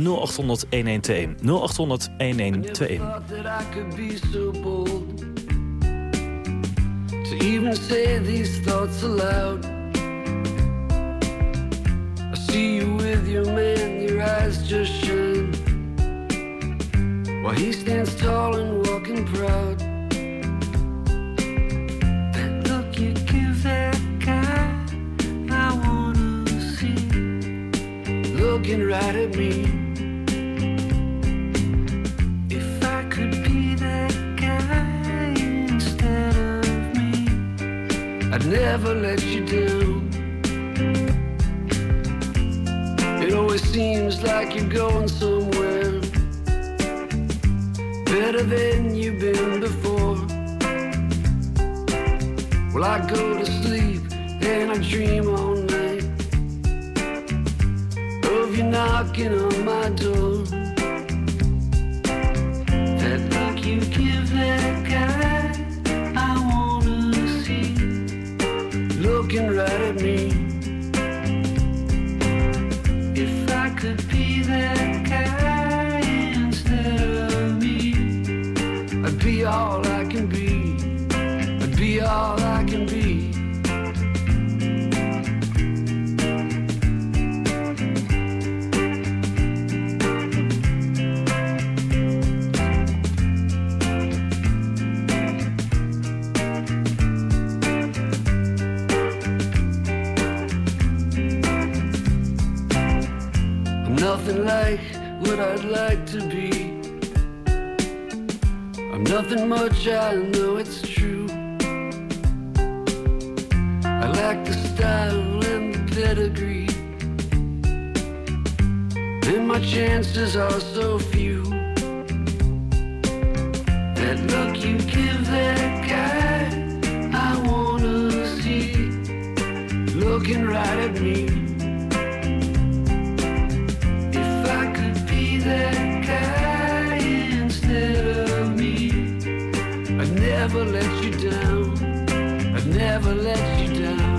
0800-1121. While he stands tall and walking proud. That look you give that guy I wanna see. Looking right at me. If I could be that guy instead of me I'd never let you down. It always seems like you're going somewhere better than you've been before. Well, I go to sleep and I dream all night of you knocking on my door. That look you give that guy I wanna see, looking right at me. Nothing like what I'd like to be. I'm nothing much, I know it's true. I lack the style and the pedigree. And my chances are so few. That look you give that guy, I wanna see. Looking right at me. Never let you down. I'd never let you down.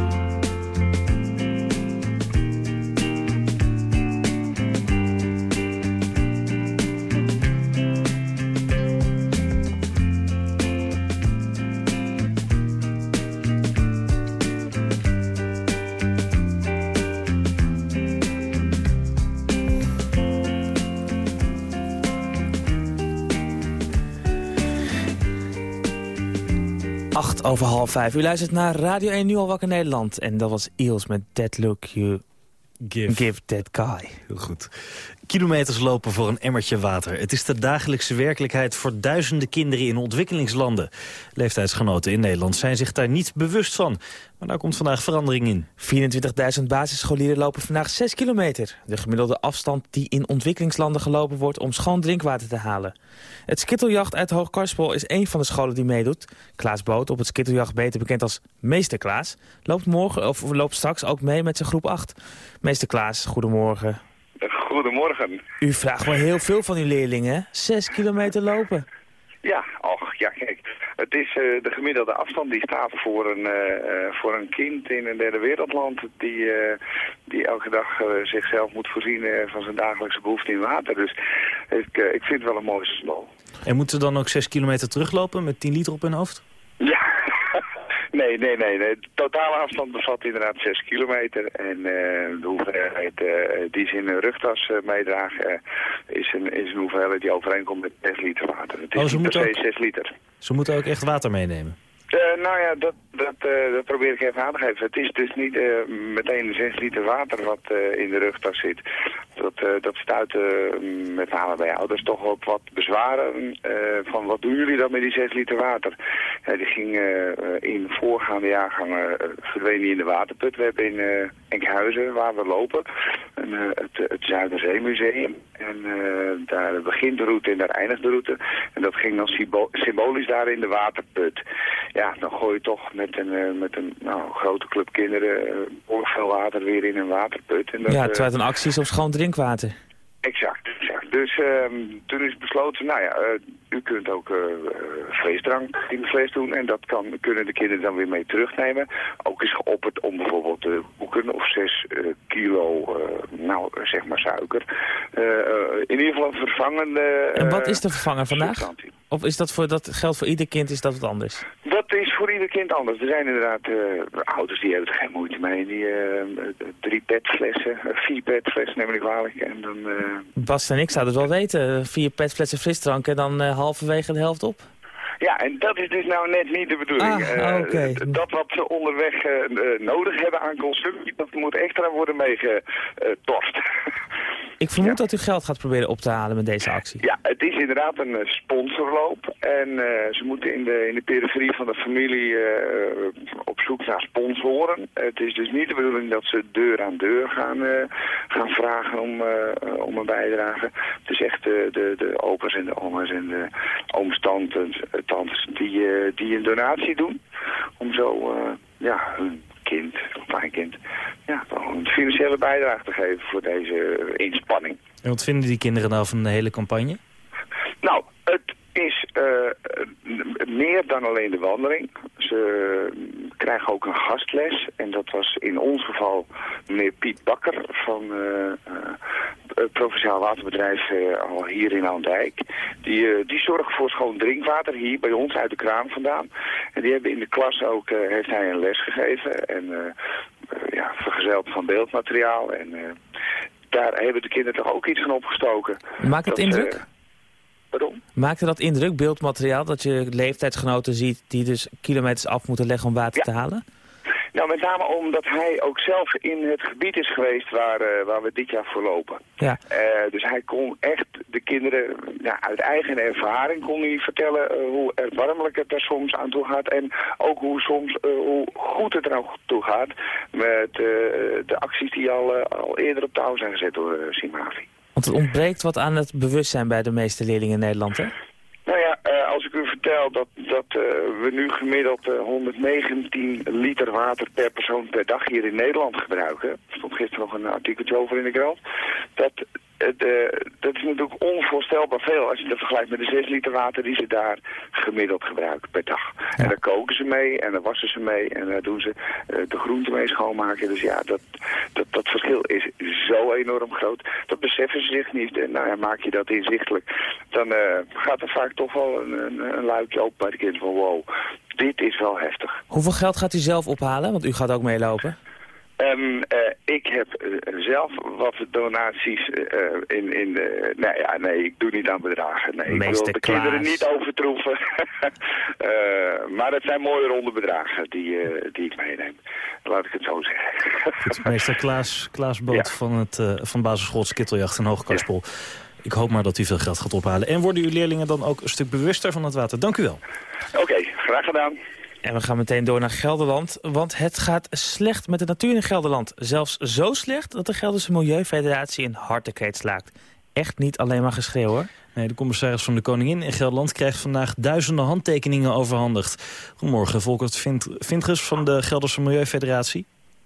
Over half vijf. U luistert naar Radio 1 Nu al wakker Nederland. En dat was Eels met That Look You Give. Give That Guy. Heel goed. Kilometers lopen voor een emmertje water. Het is de dagelijkse werkelijkheid voor duizenden kinderen in ontwikkelingslanden. Leeftijdsgenoten in Nederland zijn zich daar niet bewust van. Maar daar komt vandaag verandering in. 24.000 basisscholieren lopen vandaag 6 kilometer. De gemiddelde afstand die in ontwikkelingslanden gelopen wordt om schoon drinkwater te halen. Het skitteljacht uit Hoogkarspel is één van de scholen die meedoet. Klaas Boot, op het skitteljacht beter bekend als Meester Klaas, loopt, morgen, of loopt straks ook mee met zijn groep 8. Meester Klaas, goedemorgen. Goedemorgen. U vraagt wel heel veel van uw leerlingen, hè? 6 kilometer lopen. Ja, och, ja kijk. Het is eh, de gemiddelde afstand die staat voor een, eh, eh, voor een kind in een derde wereldland die, eh, die elke dag zichzelf moet voorzien van zijn dagelijkse behoefte in water. Dus ik, ik vind het wel een mooi symbool. En moeten ze dan ook 6 kilometer teruglopen met 10 liter op hun hoofd? Ja, nee, nee, nee. De totale afstand bevat inderdaad 6 kilometer. En eh, de hoeveelheid eh, die ze in een rugtas eh, meedragen is, een, is een hoeveelheid die overeenkomt met 6 liter water. Het is Oh, ze niet per moeten se 6 liter. Ze moeten ook echt water meenemen. Eh, nou ja, dat, dat, eh, dat probeer ik even aan te geven. Het is dus niet eh, meteen 6 liter water wat in de rugtas zit. Dat, dat stuit eh, met name bij ouders toch op wat bezwaren. van wat doen jullie dan met die 6 liter water? Die ging in voorgaande jaargangen verdwenen in de waterput. We hebben in Enkhuizen, waar we lopen, eh, het, het Zuiderzeemuseum. En eh, daar begint de route en daar eindigt de route. En dat ging dan symbo- symbolisch daar in de waterput. Ja, dan gooi je toch met een, eh, met een nou, grote club kinderen veel water weer in een waterput. En dat, ja, terwijl het een actie op schoon drinkwater. Exact, exact. Dus ehm, toen is besloten, nou ja, u kunt ook eh, eh, vleesdrank in de fles doen en dat kan, kunnen de kinderen dan weer mee terugnemen. Ook is geopperd om bijvoorbeeld eh, boeken of zes eh, kilo, nou zeg maar suiker. In ieder geval een vervangende... En wat is de vervanger vandaag? substantie. Of is dat voor dat geldt voor ieder kind, is dat wat anders? Dat is voor ieder kind anders. Er zijn inderdaad eh, ouders die hebben er geen moeite mee. Die drie petflessen, vier petflessen neem ik kwalijk. En dan... Bas en ik zouden het wel weten. Vier petflessen frisdrank en dan halverwege de helft op. Ja, en dat is dus nou net niet de bedoeling. Ah, Eh. Dat wat ze onderweg eh, eh, nodig hebben aan consumptie, dat moet extra worden meegetorst. Ik vermoed dat u geld gaat proberen op te halen met deze actie. Ja, het is inderdaad een sponsorloop. En ze moeten in de, in de periferie van de familie op zoek naar sponsoren. Het is dus niet de bedoeling dat ze deur aan deur gaan, gaan vragen om, om een bijdrage. Het is echt de, de, de opa's en de oma's en de ooms, tantes, die, eh, die een donatie doen. Om zo eh, ja, hun kind, of kleinkind, ja, toch een financiële bijdrage te geven voor deze inspanning. En wat vinden die kinderen nou van de hele campagne? Nou, het is eh, meer dan alleen de wandeling. Ze krijgen ook een gastles. En dat was in ons geval meneer Piet Bakker van Provinciaal Waterbedrijf eh, al hier in Aandijk. Die, eh, die zorgen voor schoon drinkwater hier bij ons uit de kraan vandaan. En die hebben in de klas ook, eh, heeft hij een les gegeven. En eh, eh, ja, vergezeld van beeldmateriaal. En eh, daar hebben de kinderen toch ook iets van opgestoken. Maakt het Dat, indruk? eh, pardon? Maakte dat indruk, beeldmateriaal, dat je leeftijdsgenoten ziet... die dus kilometers af moeten leggen om water te halen? Nou, met name omdat hij ook zelf in het gebied is geweest waar, eh, waar we dit jaar voor lopen. Ja. Eh, dus hij kon echt de kinderen ja, uit eigen ervaring kon hij vertellen eh, hoe erbarmelijk het er soms aan toe gaat. En ook hoe soms hoe goed het er aan toe gaat met de acties die al, al eerder op touw zijn gezet door Simavi. Want het ontbreekt wat aan het bewustzijn bij de meeste leerlingen in Nederland, hè? Nou ja, eh, als ik u vertel dat, dat eh, we nu gemiddeld eh, 119 liter water per persoon per dag hier in Nederland gebruiken. Er stond gisteren nog een artikeltje over in de krant. Dat, eh, dat is natuurlijk onvoorstelbaar veel als je dat vergelijkt met de 6 liter water die ze daar gemiddeld gebruiken per dag. En daar koken ze mee en daar wassen ze mee en daar doen ze eh, de groenten mee schoonmaken. Dus ja, dat, dat, dat verschil is zo enorm groot. Dat beseffen ze zich niet. En nou ja, maak je dat inzichtelijk, dan eh, gaat er vaak toch wel een, een, een luikje open bij de kind van wow, dit is wel heftig. Hoeveel geld gaat u zelf ophalen? Want u gaat ook meelopen. Ehm, eh, ik heb eh, zelf wat donaties eh, in, in de... Nee, ja, nee, ik doe niet aan bedragen. Nee, ik wil de Klaas. kinderen niet overtroeven. Maar het zijn mooie ronde bedragen die, die ik meeneem. Laat ik het zo zeggen. Goed, meester Klaas, Klaas Boot Ja. van, het, van basisschool Skitteljacht en Hoogkarspel. Ik hoop maar dat u veel geld gaat ophalen. En worden uw leerlingen dan ook een stuk bewuster van het water? Dank u wel. Oké, graag gedaan. En we gaan meteen door naar Gelderland, want het gaat slecht met de natuur in Gelderland. Zelfs zo slecht dat de Gelderse Milieufederatie een hartekreet slaakt. Echt niet alleen maar geschreeuw hoor. Nee, de commissaris van de Koningin in Gelderland krijgt vandaag duizenden handtekeningen overhandigd. Goedemorgen, Volkert Vint- Vintges van de Gelderse Milieufederatie.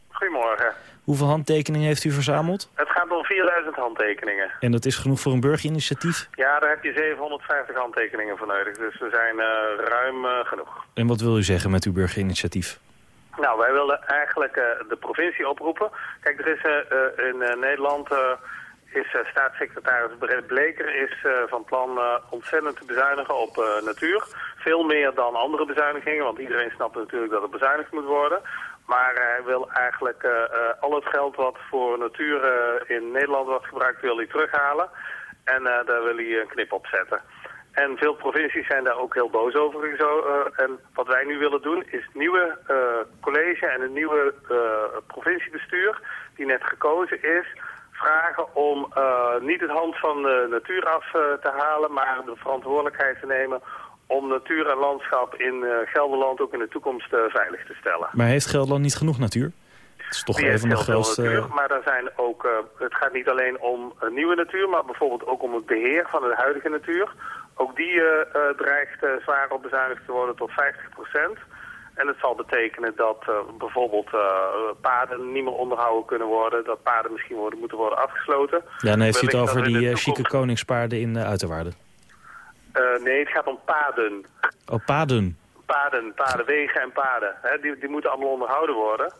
Goedemorgen. Hoeveel handtekeningen heeft u verzameld? Het om 4000 handtekeningen. En dat is genoeg voor een burgerinitiatief? Ja, daar heb je 750 handtekeningen voor nodig. Dus we zijn eh, ruim eh, genoeg. En wat wil u zeggen met uw burgerinitiatief? Nou, wij willen eigenlijk eh, de provincie oproepen. Kijk, er is in Nederland... is staatssecretaris Bleker is van plan ontzettend te bezuinigen op natuur. Veel meer dan andere bezuinigingen, want iedereen snapt natuurlijk dat er bezuinigd moet worden. Maar hij wil eigenlijk eh, eh, al het geld wat voor natuur eh, in Nederland wordt gebruikt, wil hij terughalen. En daar wil hij een knip op zetten. En veel provincies zijn daar ook heel boos over. en wat wij nu willen doen is het nieuwe college en het nieuwe provinciebestuur, die net gekozen is, vragen om niet het hand van de natuur af te halen, maar de verantwoordelijkheid te nemen om natuur en landschap in eh, Gelderland ook in de toekomst eh, veilig te stellen. Maar heeft Gelderland niet genoeg natuur? Het is toch Die van de grootste... natuur, maar er zijn ook, eh, het gaat niet alleen om nieuwe natuur, maar bijvoorbeeld ook om het beheer van de huidige natuur. Ook die dreigt zwaar op bezuinigd te worden tot 50% En het zal betekenen dat bijvoorbeeld paden niet meer onderhouden kunnen worden, dat paden misschien worden, moeten worden afgesloten. Ja, dan heeft u het over die chique koningspaarden in de Uiterwaarden. Eh, nee, het gaat om paden. Oh, paden. Paden, paden, wegen en paden. Hè, die, die moeten allemaal onderhouden worden.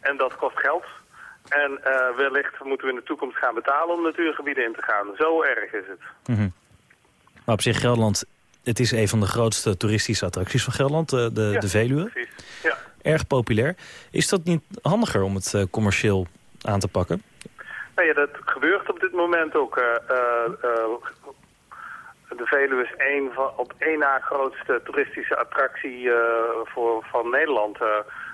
En dat kost geld. En eh, wellicht moeten we in de toekomst gaan betalen om natuurgebieden in te gaan. Zo erg is het. Mhm. Maar op zich, Gelderland, het is een van de grootste toeristische attracties van Gelderland, de, de, Ja, de Veluwe. Precies. Ja. Erg populair. Is dat niet handiger om het eh, commercieel aan te pakken? Nou ja, dat gebeurt op dit moment ook. eh, eh, eh, de Veluwe is één van, op één na grootste toeristische attractie eh, voor, van Nederland eh,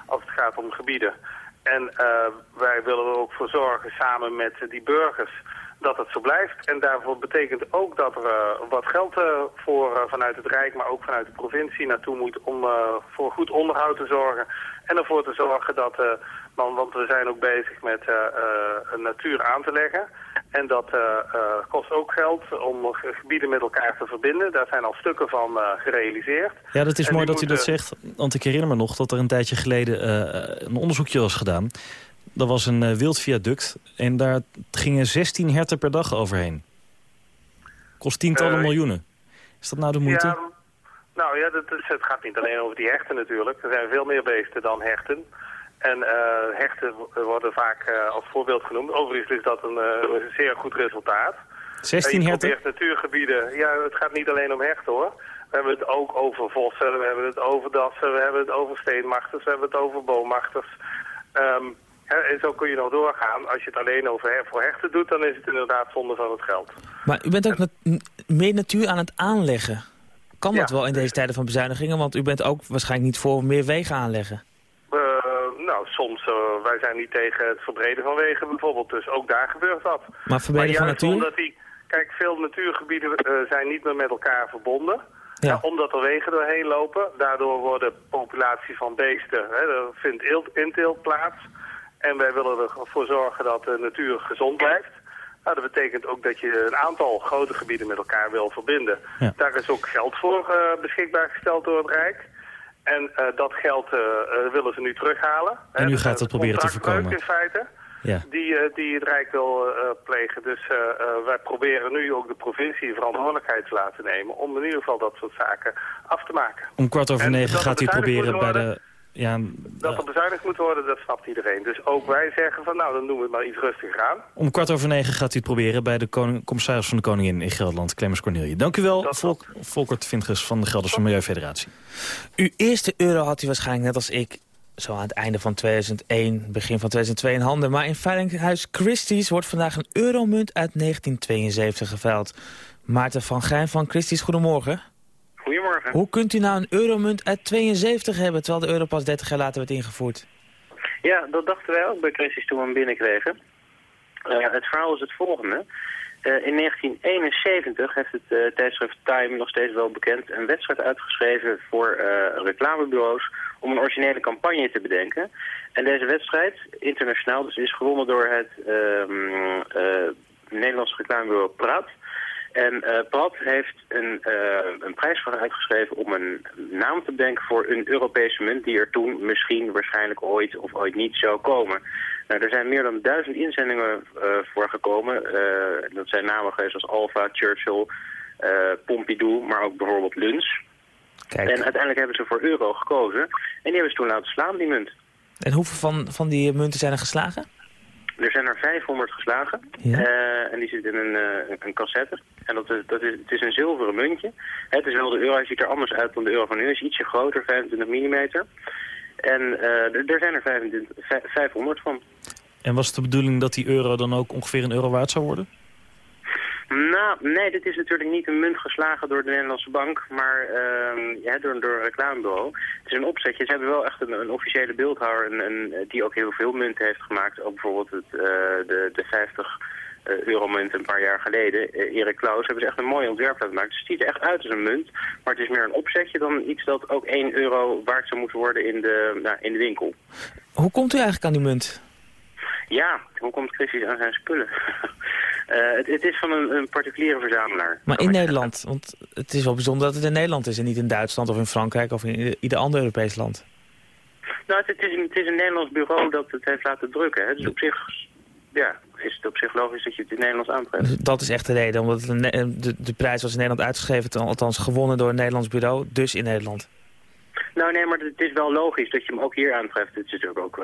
als het gaat om gebieden. En eh, wij willen er ook voor zorgen samen met die burgers dat het zo blijft. En daarvoor betekent ook dat er wat geld voor, vanuit het Rijk, maar ook vanuit de provincie naartoe moet om voor goed onderhoud te zorgen. En ervoor te zorgen dat, want, we zijn ook bezig met natuur aan te leggen. En dat eh, eh, kost ook geld om ge- gebieden met elkaar te verbinden. Daar zijn al stukken van eh, gerealiseerd. Ja, dat is En mooi dat u dat zegt. Want ik herinner me nog dat er een tijdje geleden een onderzoekje was gedaan. Dat was een wild viaduct en daar gingen 16 herten per dag overheen. Kost tientallen miljoenen. Is dat nou de moeite? Ja, nou ja, dat is, het gaat niet alleen over die herten natuurlijk. Er zijn veel meer beesten dan herten. En eh, hechten worden vaak eh, als voorbeeld genoemd. Overigens is dat een, eh, een zeer goed resultaat. 16 En je herten? probeert natuurgebieden. Ja, het gaat niet alleen om hechten hoor. We hebben het ook over vossen, we hebben het over dassen, we hebben het over steenmachters, we hebben het over boommachters. Ehm, en zo kun je nog doorgaan. Als je het alleen over voor hechten doet, dan is het inderdaad zonde van het geld. Maar u bent ook meer natuur aan het aanleggen. Kan dat Ja. wel in deze tijden van bezuinigingen? Want u bent ook waarschijnlijk niet voor meer wegen aanleggen. Eh, wij zijn niet tegen het verbreden van wegen bijvoorbeeld, dus ook daar gebeurt dat. Maar verbreden van natuur? omdat die, kijk, veel natuurgebieden eh, zijn niet meer met elkaar verbonden. Ja. omdat er wegen doorheen lopen, daardoor wordt de populatie van beesten, hè, er vindt eelt- inteelt plaats. En wij willen ervoor zorgen dat de natuur gezond blijft. Nou, dat betekent ook dat je een aantal grote gebieden met elkaar wil verbinden. Ja. Daar is ook geld voor eh, beschikbaar gesteld door het Rijk. En eh, dat geld eh, eh, willen ze nu terughalen. En u Dus, gaat dat proberen te voorkomen. in feite Ja. die, die het Rijk wil plegen. Dus wij proberen nu ook de provincie verantwoordelijkheid te laten nemen... om in ieder geval dat soort zaken af te maken. Om kwart over En negen gaat u er proberen bij de... Ja, Dat er bezuinigd moet worden, dat snapt iedereen. Dus ook wij zeggen van nou, dan doen we het maar iets rustiger aan. om kwart over negen gaat u het proberen bij de koning, commissaris van de Koningin in Gelderland, Clemens Cornelie. Dank u wel, Volk, Volkert Vintges van de Gelderse Milieufederatie. Uw eerste euro had u waarschijnlijk net als ik zo aan het einde van 2001, begin van 2002 in handen. Maar in Veilinghuis Christie's wordt vandaag een euromunt uit 1972 geveild. Maarten van Gijn van Christie's, goedemorgen. Goedemorgen. Hoe kunt u nou een euromunt uit 72 hebben, terwijl de euro pas 30 jaar later werd ingevoerd? Ja, dat dachten wij ook bij Christie's toen we hem binnenkregen. Eh, het verhaal is het volgende. Eh, in 1971 heeft het eh, tijdschrift Time, nog steeds wel bekend, een wedstrijd uitgeschreven voor reclamebureaus om een originele campagne te bedenken. En deze wedstrijd, internationaal, dus is gewonnen door het ehm, eh, Nederlandse reclamebureau Praat. En eh Prat heeft een, eh, een prijs voor uitgeschreven om een naam te bedenken voor een Europese munt die er toen misschien waarschijnlijk ooit of ooit niet zou komen. Nou, er zijn meer dan duizend inzendingen eh, voor gekomen. Dat zijn namen geweest als Alpha, Churchill, Pompidou, maar ook bijvoorbeeld Luns. Kijk. En uiteindelijk hebben ze voor euro gekozen. En die hebben ze toen laten slaan, die munt. En hoeveel van, van die munten zijn er geslagen? Er zijn er 500 geslagen. Ja. Eh, en die zit in een, eh, een cassette. En dat is, dat is, het is een zilveren muntje. Het is wel de euro, hij ziet er anders uit dan de euro van nu. Hij is ietsje groter, 25 mm. En eh, er- zijn er 25, vij- 500 van. En was het de bedoeling dat die euro dan ook ongeveer een euro waard zou worden? Nou, nee, dit is natuurlijk niet een munt geslagen door de Nederlandse bank, maar ehm, ja, door, door een reclamebureau. Het is een opzetje. Ze hebben wel echt een, een officiële beeldhouwer een, een, die ook heel veel munten heeft gemaakt. Ook bijvoorbeeld het, eh, de, de 50 eh, euromunt een paar jaar geleden. Eh, Erik Klaus hebben ze echt een mooi ontwerp laten maken. Dus het ziet er echt uit als een munt, maar het is meer een opzetje dan iets dat ook 1 euro waard zou moeten worden in de, nou, in de winkel. Hoe komt u eigenlijk aan die munt? Ja, hoe komt Christus aan zijn spullen? Eh, het, het is van een, een particuliere verzamelaar. Maar in Nederland, want het is wel bijzonder dat het in Nederland is... en niet in Duitsland of in Frankrijk of in ieder- ander Europees land. Nou, het, het is een, het is een Nederlands bureau dat het heeft laten drukken. Hè. Dus op zich, ja, is het op zich logisch dat je het in Nederlands aantreft. Dus dat is echt de reden, omdat Ne- de, de prijs was in Nederland uitgeschreven... althans gewonnen door een Nederlands bureau, dus in Nederland. Nou nee, maar het is wel logisch dat je hem ook hier aantreft. Het is natuurlijk ook,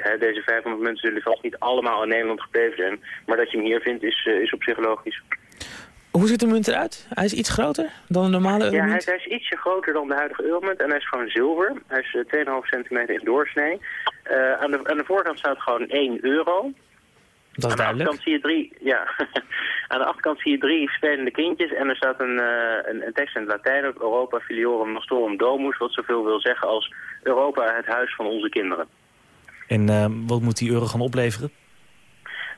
hè, deze 500 munten zullen vast niet allemaal in Nederland gebleven zijn. Maar dat je hem hier vindt is, eh, is op zich logisch. Hoe ziet de munt eruit? Hij is iets groter dan een normale Ja, hij, euromunt? is- hij is ietsje groter dan de huidige euromunt en hij is gewoon zilver. Hij is eh, 2,5 centimeter in doorsnee. Aan, de, aan de voorkant staat gewoon 1 euro. Dat is aan de achterkant zie je drie, ja. aan de achterkant zie je drie spelende kindjes en er staat een, eh, een, een tekst in het Latijn op Europa filiorum nostrorum domus, wat zoveel wil zeggen als Europa het huis van onze kinderen. En eh, wat moet die euro gaan opleveren?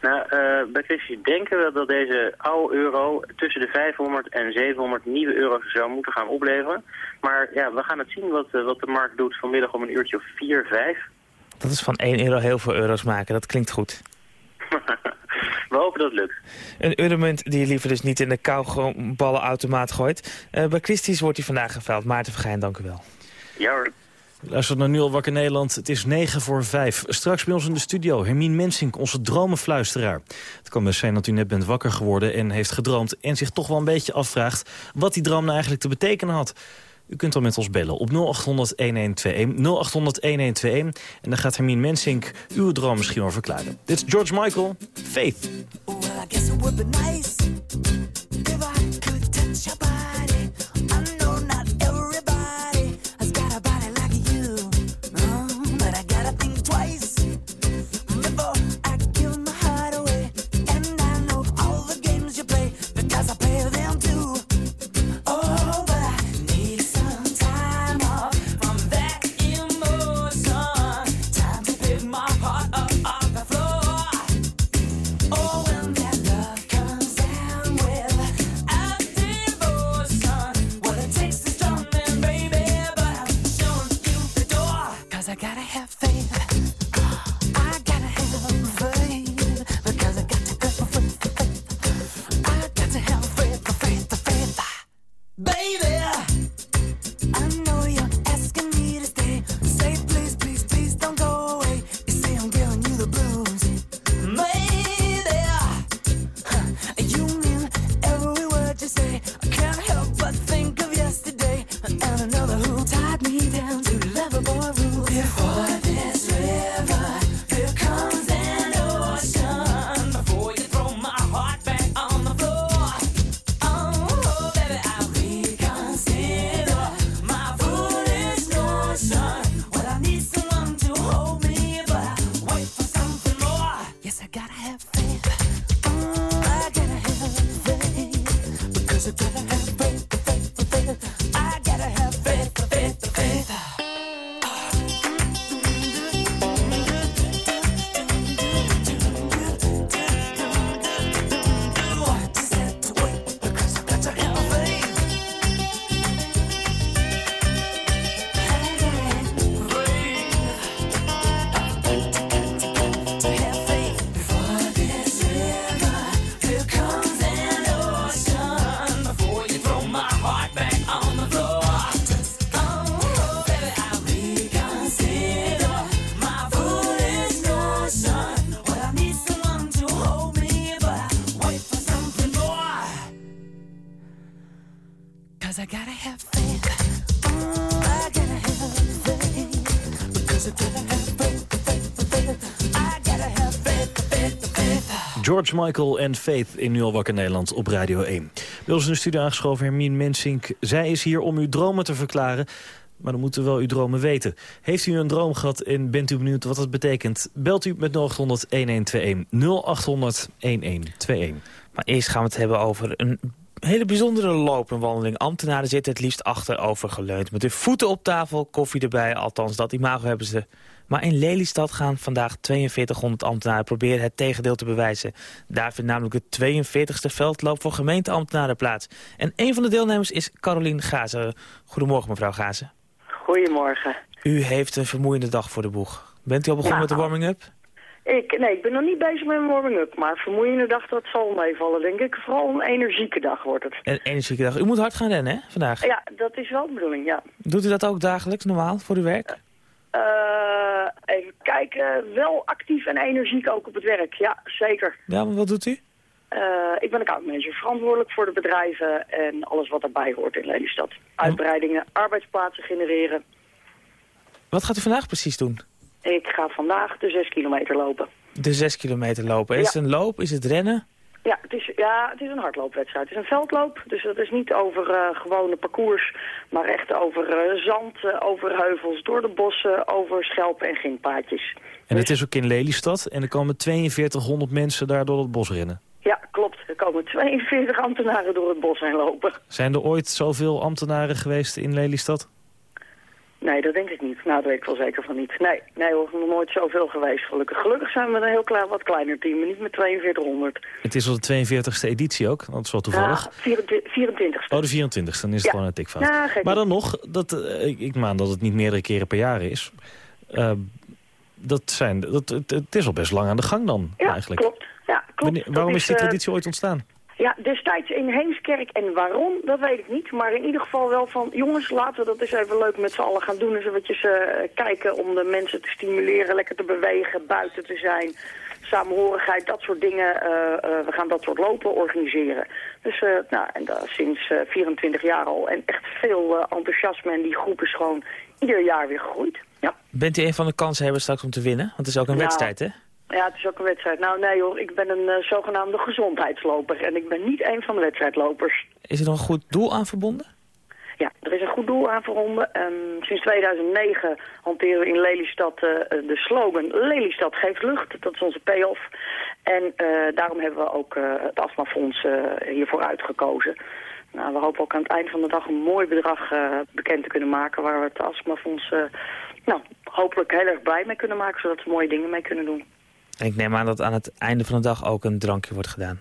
Nou, eh, bij Christie denken we dat deze oude euro tussen de 500 en 700 nieuwe euro's zou moeten gaan opleveren. Maar ja, we gaan het zien wat, wat de markt doet vanmiddag om een uurtje of 4, 5. Dat is van 1 euro heel veel euro's maken, dat klinkt goed. We hopen dat het lukt. Een euromunt die je liever dus niet in de kauwballenautomaat gooit. Eh, bij Christie's wordt hij vandaag geveild. Maarten Vergeijn, dank u wel. Ja hoor. Luister naar Nu al wakker Nederland. Het is 9 voor 5. Straks bij ons in de studio Hermine Mensink, onze dromenfluisteraar. Het kan best zijn dat u net bent wakker geworden en heeft gedroomd... en zich toch wel een beetje afvraagt wat die droom nou eigenlijk te betekenen had. U kunt dan met ons bellen op 0800-1121. 0800-1121. En dan gaat Hermine Mensink uw droom misschien wel verklaren. Dit is George Michael, Faith. George Michael en Faith in Nu al Nederland op Radio 1. Bij ons in de aangeschoven Hermine Mensink. Zij is hier om uw dromen te verklaren. Maar dan moeten we wel uw dromen weten. Heeft u een droom gehad en bent u benieuwd wat dat betekent? Belt u met 0800 1121 0800 1121. Maar eerst gaan we het hebben over een hele bijzondere loop en wandeling. Ambtenaren zitten het liefst achterover geleund. Met hun voeten op tafel, koffie erbij. Althans, dat imago hebben ze. Maar in Lelystad gaan vandaag 4200 ambtenaren proberen het tegendeel te bewijzen. Daar vindt namelijk de 42e veldloop voor gemeenteambtenaren plaats. En een van de deelnemers is Carolien Gazen. Goedemorgen mevrouw Gazen. Goedemorgen. U heeft een vermoeiende dag voor de boeg. Bent u al begonnen met de warming-up? Ik, nee, ik ben nog niet bezig met mijn warming-up, maar vermoeiende dag, dat zal meevallen, denk ik. Vooral een energieke dag wordt het. Een energieke dag. U moet hard gaan rennen, hè, vandaag? Ja, dat is wel de bedoeling, ja. Doet u dat ook dagelijks, normaal, voor uw werk? Eh, even kijken, wel actief en energiek ook op het werk, ja, zeker. Ja, maar wat doet u? Eh, ik ben accountmanager, verantwoordelijk voor de bedrijven en alles wat daarbij hoort in Lelystad. Uitbreidingen, arbeidsplaatsen genereren. Wat gaat u vandaag precies doen? Ik ga vandaag de zes kilometer lopen. De zes kilometer lopen. Is Ja. het een loop? Is het rennen? Ja, het is, ja, het is een hardloopwedstrijd. Het is een veldloop, dus dat is niet over eh, gewone parcours, maar echt over eh, zand, eh, over heuvels, door de bossen, over schelpen en gingpaadjes. En het is ook in Lelystad en er komen 4200 mensen daar door het bos rennen. Ja, klopt. Er komen 42 ambtenaren door het bos heen lopen. Zijn er ooit zoveel ambtenaren geweest in Lelystad? Nee, dat denk ik niet. Nou, daar weet ik wel zeker van niet. Nee, nee hoor, nog nooit zoveel geweest, gelukkig. Gelukkig zijn we een heel klein, wat kleiner team, maar niet met 4200. Het is al de 42e editie ook, dat is wel toevallig. Ja, 24 Oh, de 24e, dan is het Ja. gewoon een tikfout. Ja, gek maar dan nog, dat, eh, ik, ik maan dat het niet meerdere keren per jaar is. Eh, dat zijn, dat, het, het is al best lang aan de gang dan, Ja, eigenlijk. klopt. Ja, klopt. Wanneer- Dat waarom is die eh, traditie ooit ontstaan? Ja, destijds in Heemskerk en waarom, dat weet ik niet. Maar in ieder geval wel van, jongens, laten we dat eens even leuk met z'n allen gaan doen. Eens eventjes eh, kijken om de mensen te stimuleren, lekker te bewegen, buiten te zijn. samenhorigheid, dat soort dingen. eh, eh, we gaan dat soort lopen organiseren. Dus, nou, en dat sinds eh, 24 jaar al. En echt veel enthousiasme en die groep is gewoon ieder jaar weer gegroeid. Ja. Bent u een van de kansenhebbers straks om te winnen? Want het is ook een wedstrijd, hè? Ja, het is ook een wedstrijd. Nou nee hoor, ik ben een eh, zogenaamde gezondheidsloper. En ik ben niet een van de wedstrijdlopers. Is er een goed doel aan verbonden? Ja, er is een goed doel aan verbonden. Ehm, sinds 2009 hanteren we in Lelystad eh, de slogan Lelystad geeft lucht. Dat is onze payoff. En eh, daarom hebben we ook het astmafonds hiervoor uitgekozen. Nou, we hopen ook aan het eind van de dag een mooi bedrag bekend te kunnen maken... waar we het astmafonds nou, hopelijk heel erg blij mee kunnen maken... zodat we mooie dingen mee kunnen doen. En ik neem aan dat aan het einde van de dag ook een drankje wordt gedaan.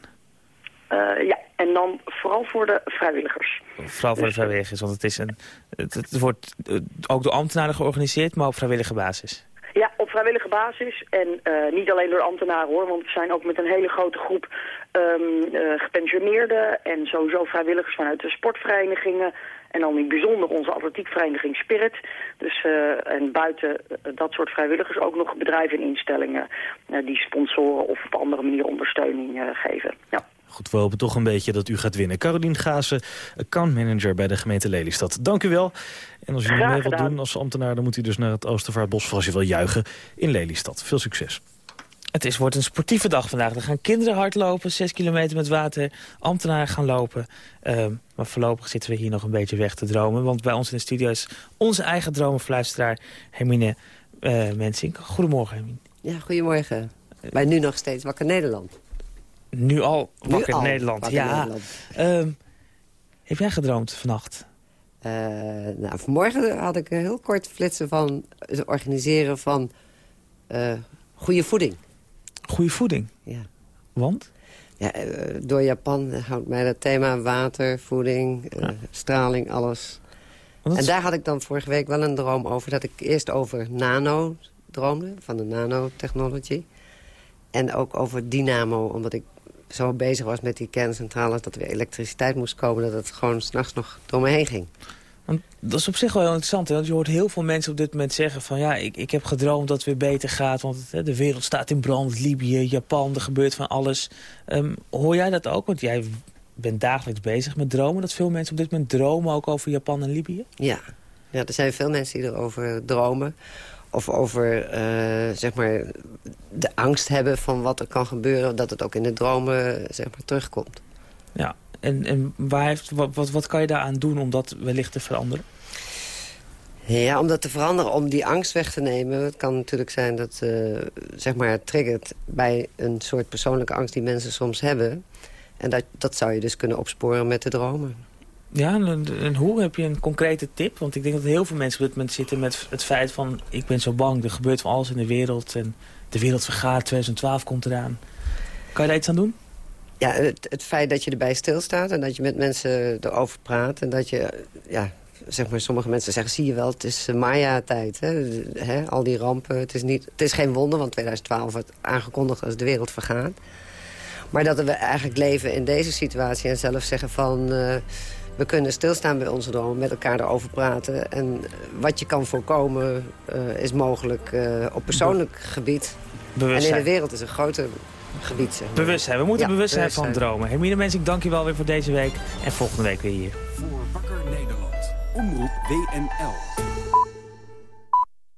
Eh, ja, en dan vooral voor de vrijwilligers. Vooral voor de vrijwilligers, want het, is een, het, het wordt eh, ook door ambtenaren georganiseerd, maar op vrijwillige basis. Ja, op vrijwillige basis. En eh, niet alleen door ambtenaren hoor, want we zijn ook met een hele grote groep eh, gepensioneerden en sowieso vrijwilligers vanuit de sportverenigingen. En dan in het bijzonder onze atletiekvereniging Spirit. Dus, eh, en buiten eh, dat soort vrijwilligers ook nog bedrijven en instellingen eh, die sponsoren of op andere manier ondersteuning geven. Ja. Goed, we hopen toch een beetje dat u gaat winnen. Carolien Gaasen, accountmanager bij de gemeente Lelystad. Dank u wel. En als u nog Graag mee wilt gedaan. doen als ambtenaar... dan moet u dus naar het Oostervaartbos voor als je wil juichen in Lelystad. Veel succes. Het is, wordt een sportieve dag vandaag. Er gaan kinderen hardlopen, 6 kilometer met water. Ambtenaren gaan lopen. Ehm, maar voorlopig zitten we hier nog een beetje weg te dromen. Want bij ons in de studio is onze eigen dromenfluisteraar Hermine eh Mensink. Goedemorgen Hermine. Ja, goedemorgen. Bij nu nog steeds Wakker Nederland. Nu al Nu wakker al Nederland. Wakker ja. Nederland. Ehm, heb jij gedroomd vannacht? Eh, nou, vanmorgen had ik een heel kort flitsen van het organiseren van eh, goede voeding. Goede voeding? Ja. Want? Ja, eh, door Japan houdt mij dat thema water, voeding, eh, straling, alles. En is- daar had ik dan vorige week wel een droom over. Dat ik eerst over nano droomde, van de nanotechnology. En ook over dynamo, omdat ik zo bezig was met die kerncentrales... dat er weer elektriciteit moest komen, dat het gewoon s'nachts nog door me heen ging. Want dat is op zich wel heel interessant. Hè? Want je hoort heel veel mensen op dit moment zeggen van... ja, ik, ik heb gedroomd dat het weer beter gaat. Want het, hè, de wereld staat in brand. Libië, Japan, er gebeurt van alles. Ehm, hoor jij dat ook? Want jij bent dagelijks bezig met dromen. Dat veel mensen op dit moment dromen ook over Japan en Libië. Ja. ja, er zijn veel mensen die erover dromen. Of over, eh, zeg maar, de angst hebben van wat er kan gebeuren. Dat het ook in de dromen, zeg maar, terugkomt. Ja. En, en waar heeft, wat, wat, wat kan je daaraan doen om dat wellicht te veranderen? Ja, om dat te veranderen, om die angst weg te nemen. Het kan natuurlijk zijn dat, eh, zeg maar, het triggert bij een soort persoonlijke angst die mensen soms hebben. En dat, dat zou je dus kunnen opsporen met de dromen. Ja, en, en hoe heb je een concrete tip? Want ik denk dat heel veel mensen op dit moment zitten met het feit van... ik ben zo bang, er gebeurt van alles in de wereld... en de wereld vergaat, 2012 komt eraan. Kan je daar iets aan doen? Ja, het, het feit dat je erbij stilstaat en dat je met mensen erover praat... en dat je, ja, zeg maar, sommige mensen zeggen... zie je wel, het is eh, Maya-tijd, hè? hè? al die rampen. Het is, niet, het is geen wonder, want 2012 wordt aangekondigd als de wereld vergaat. Maar dat we eigenlijk leven in deze situatie en zelf zeggen van... eh, we kunnen stilstaan bij onze dromen, met elkaar erover praten. En wat je kan voorkomen eh, is mogelijk op persoonlijk gebied. En in de wereld is een groter gebied. Zeg maar. Bewustzijn. We moeten Ja, bewust zijn van dromen. Hermine Mens, ik dank je wel weer voor deze week. En volgende week weer hier. Voor Wakker Nederland. Omroep WNL.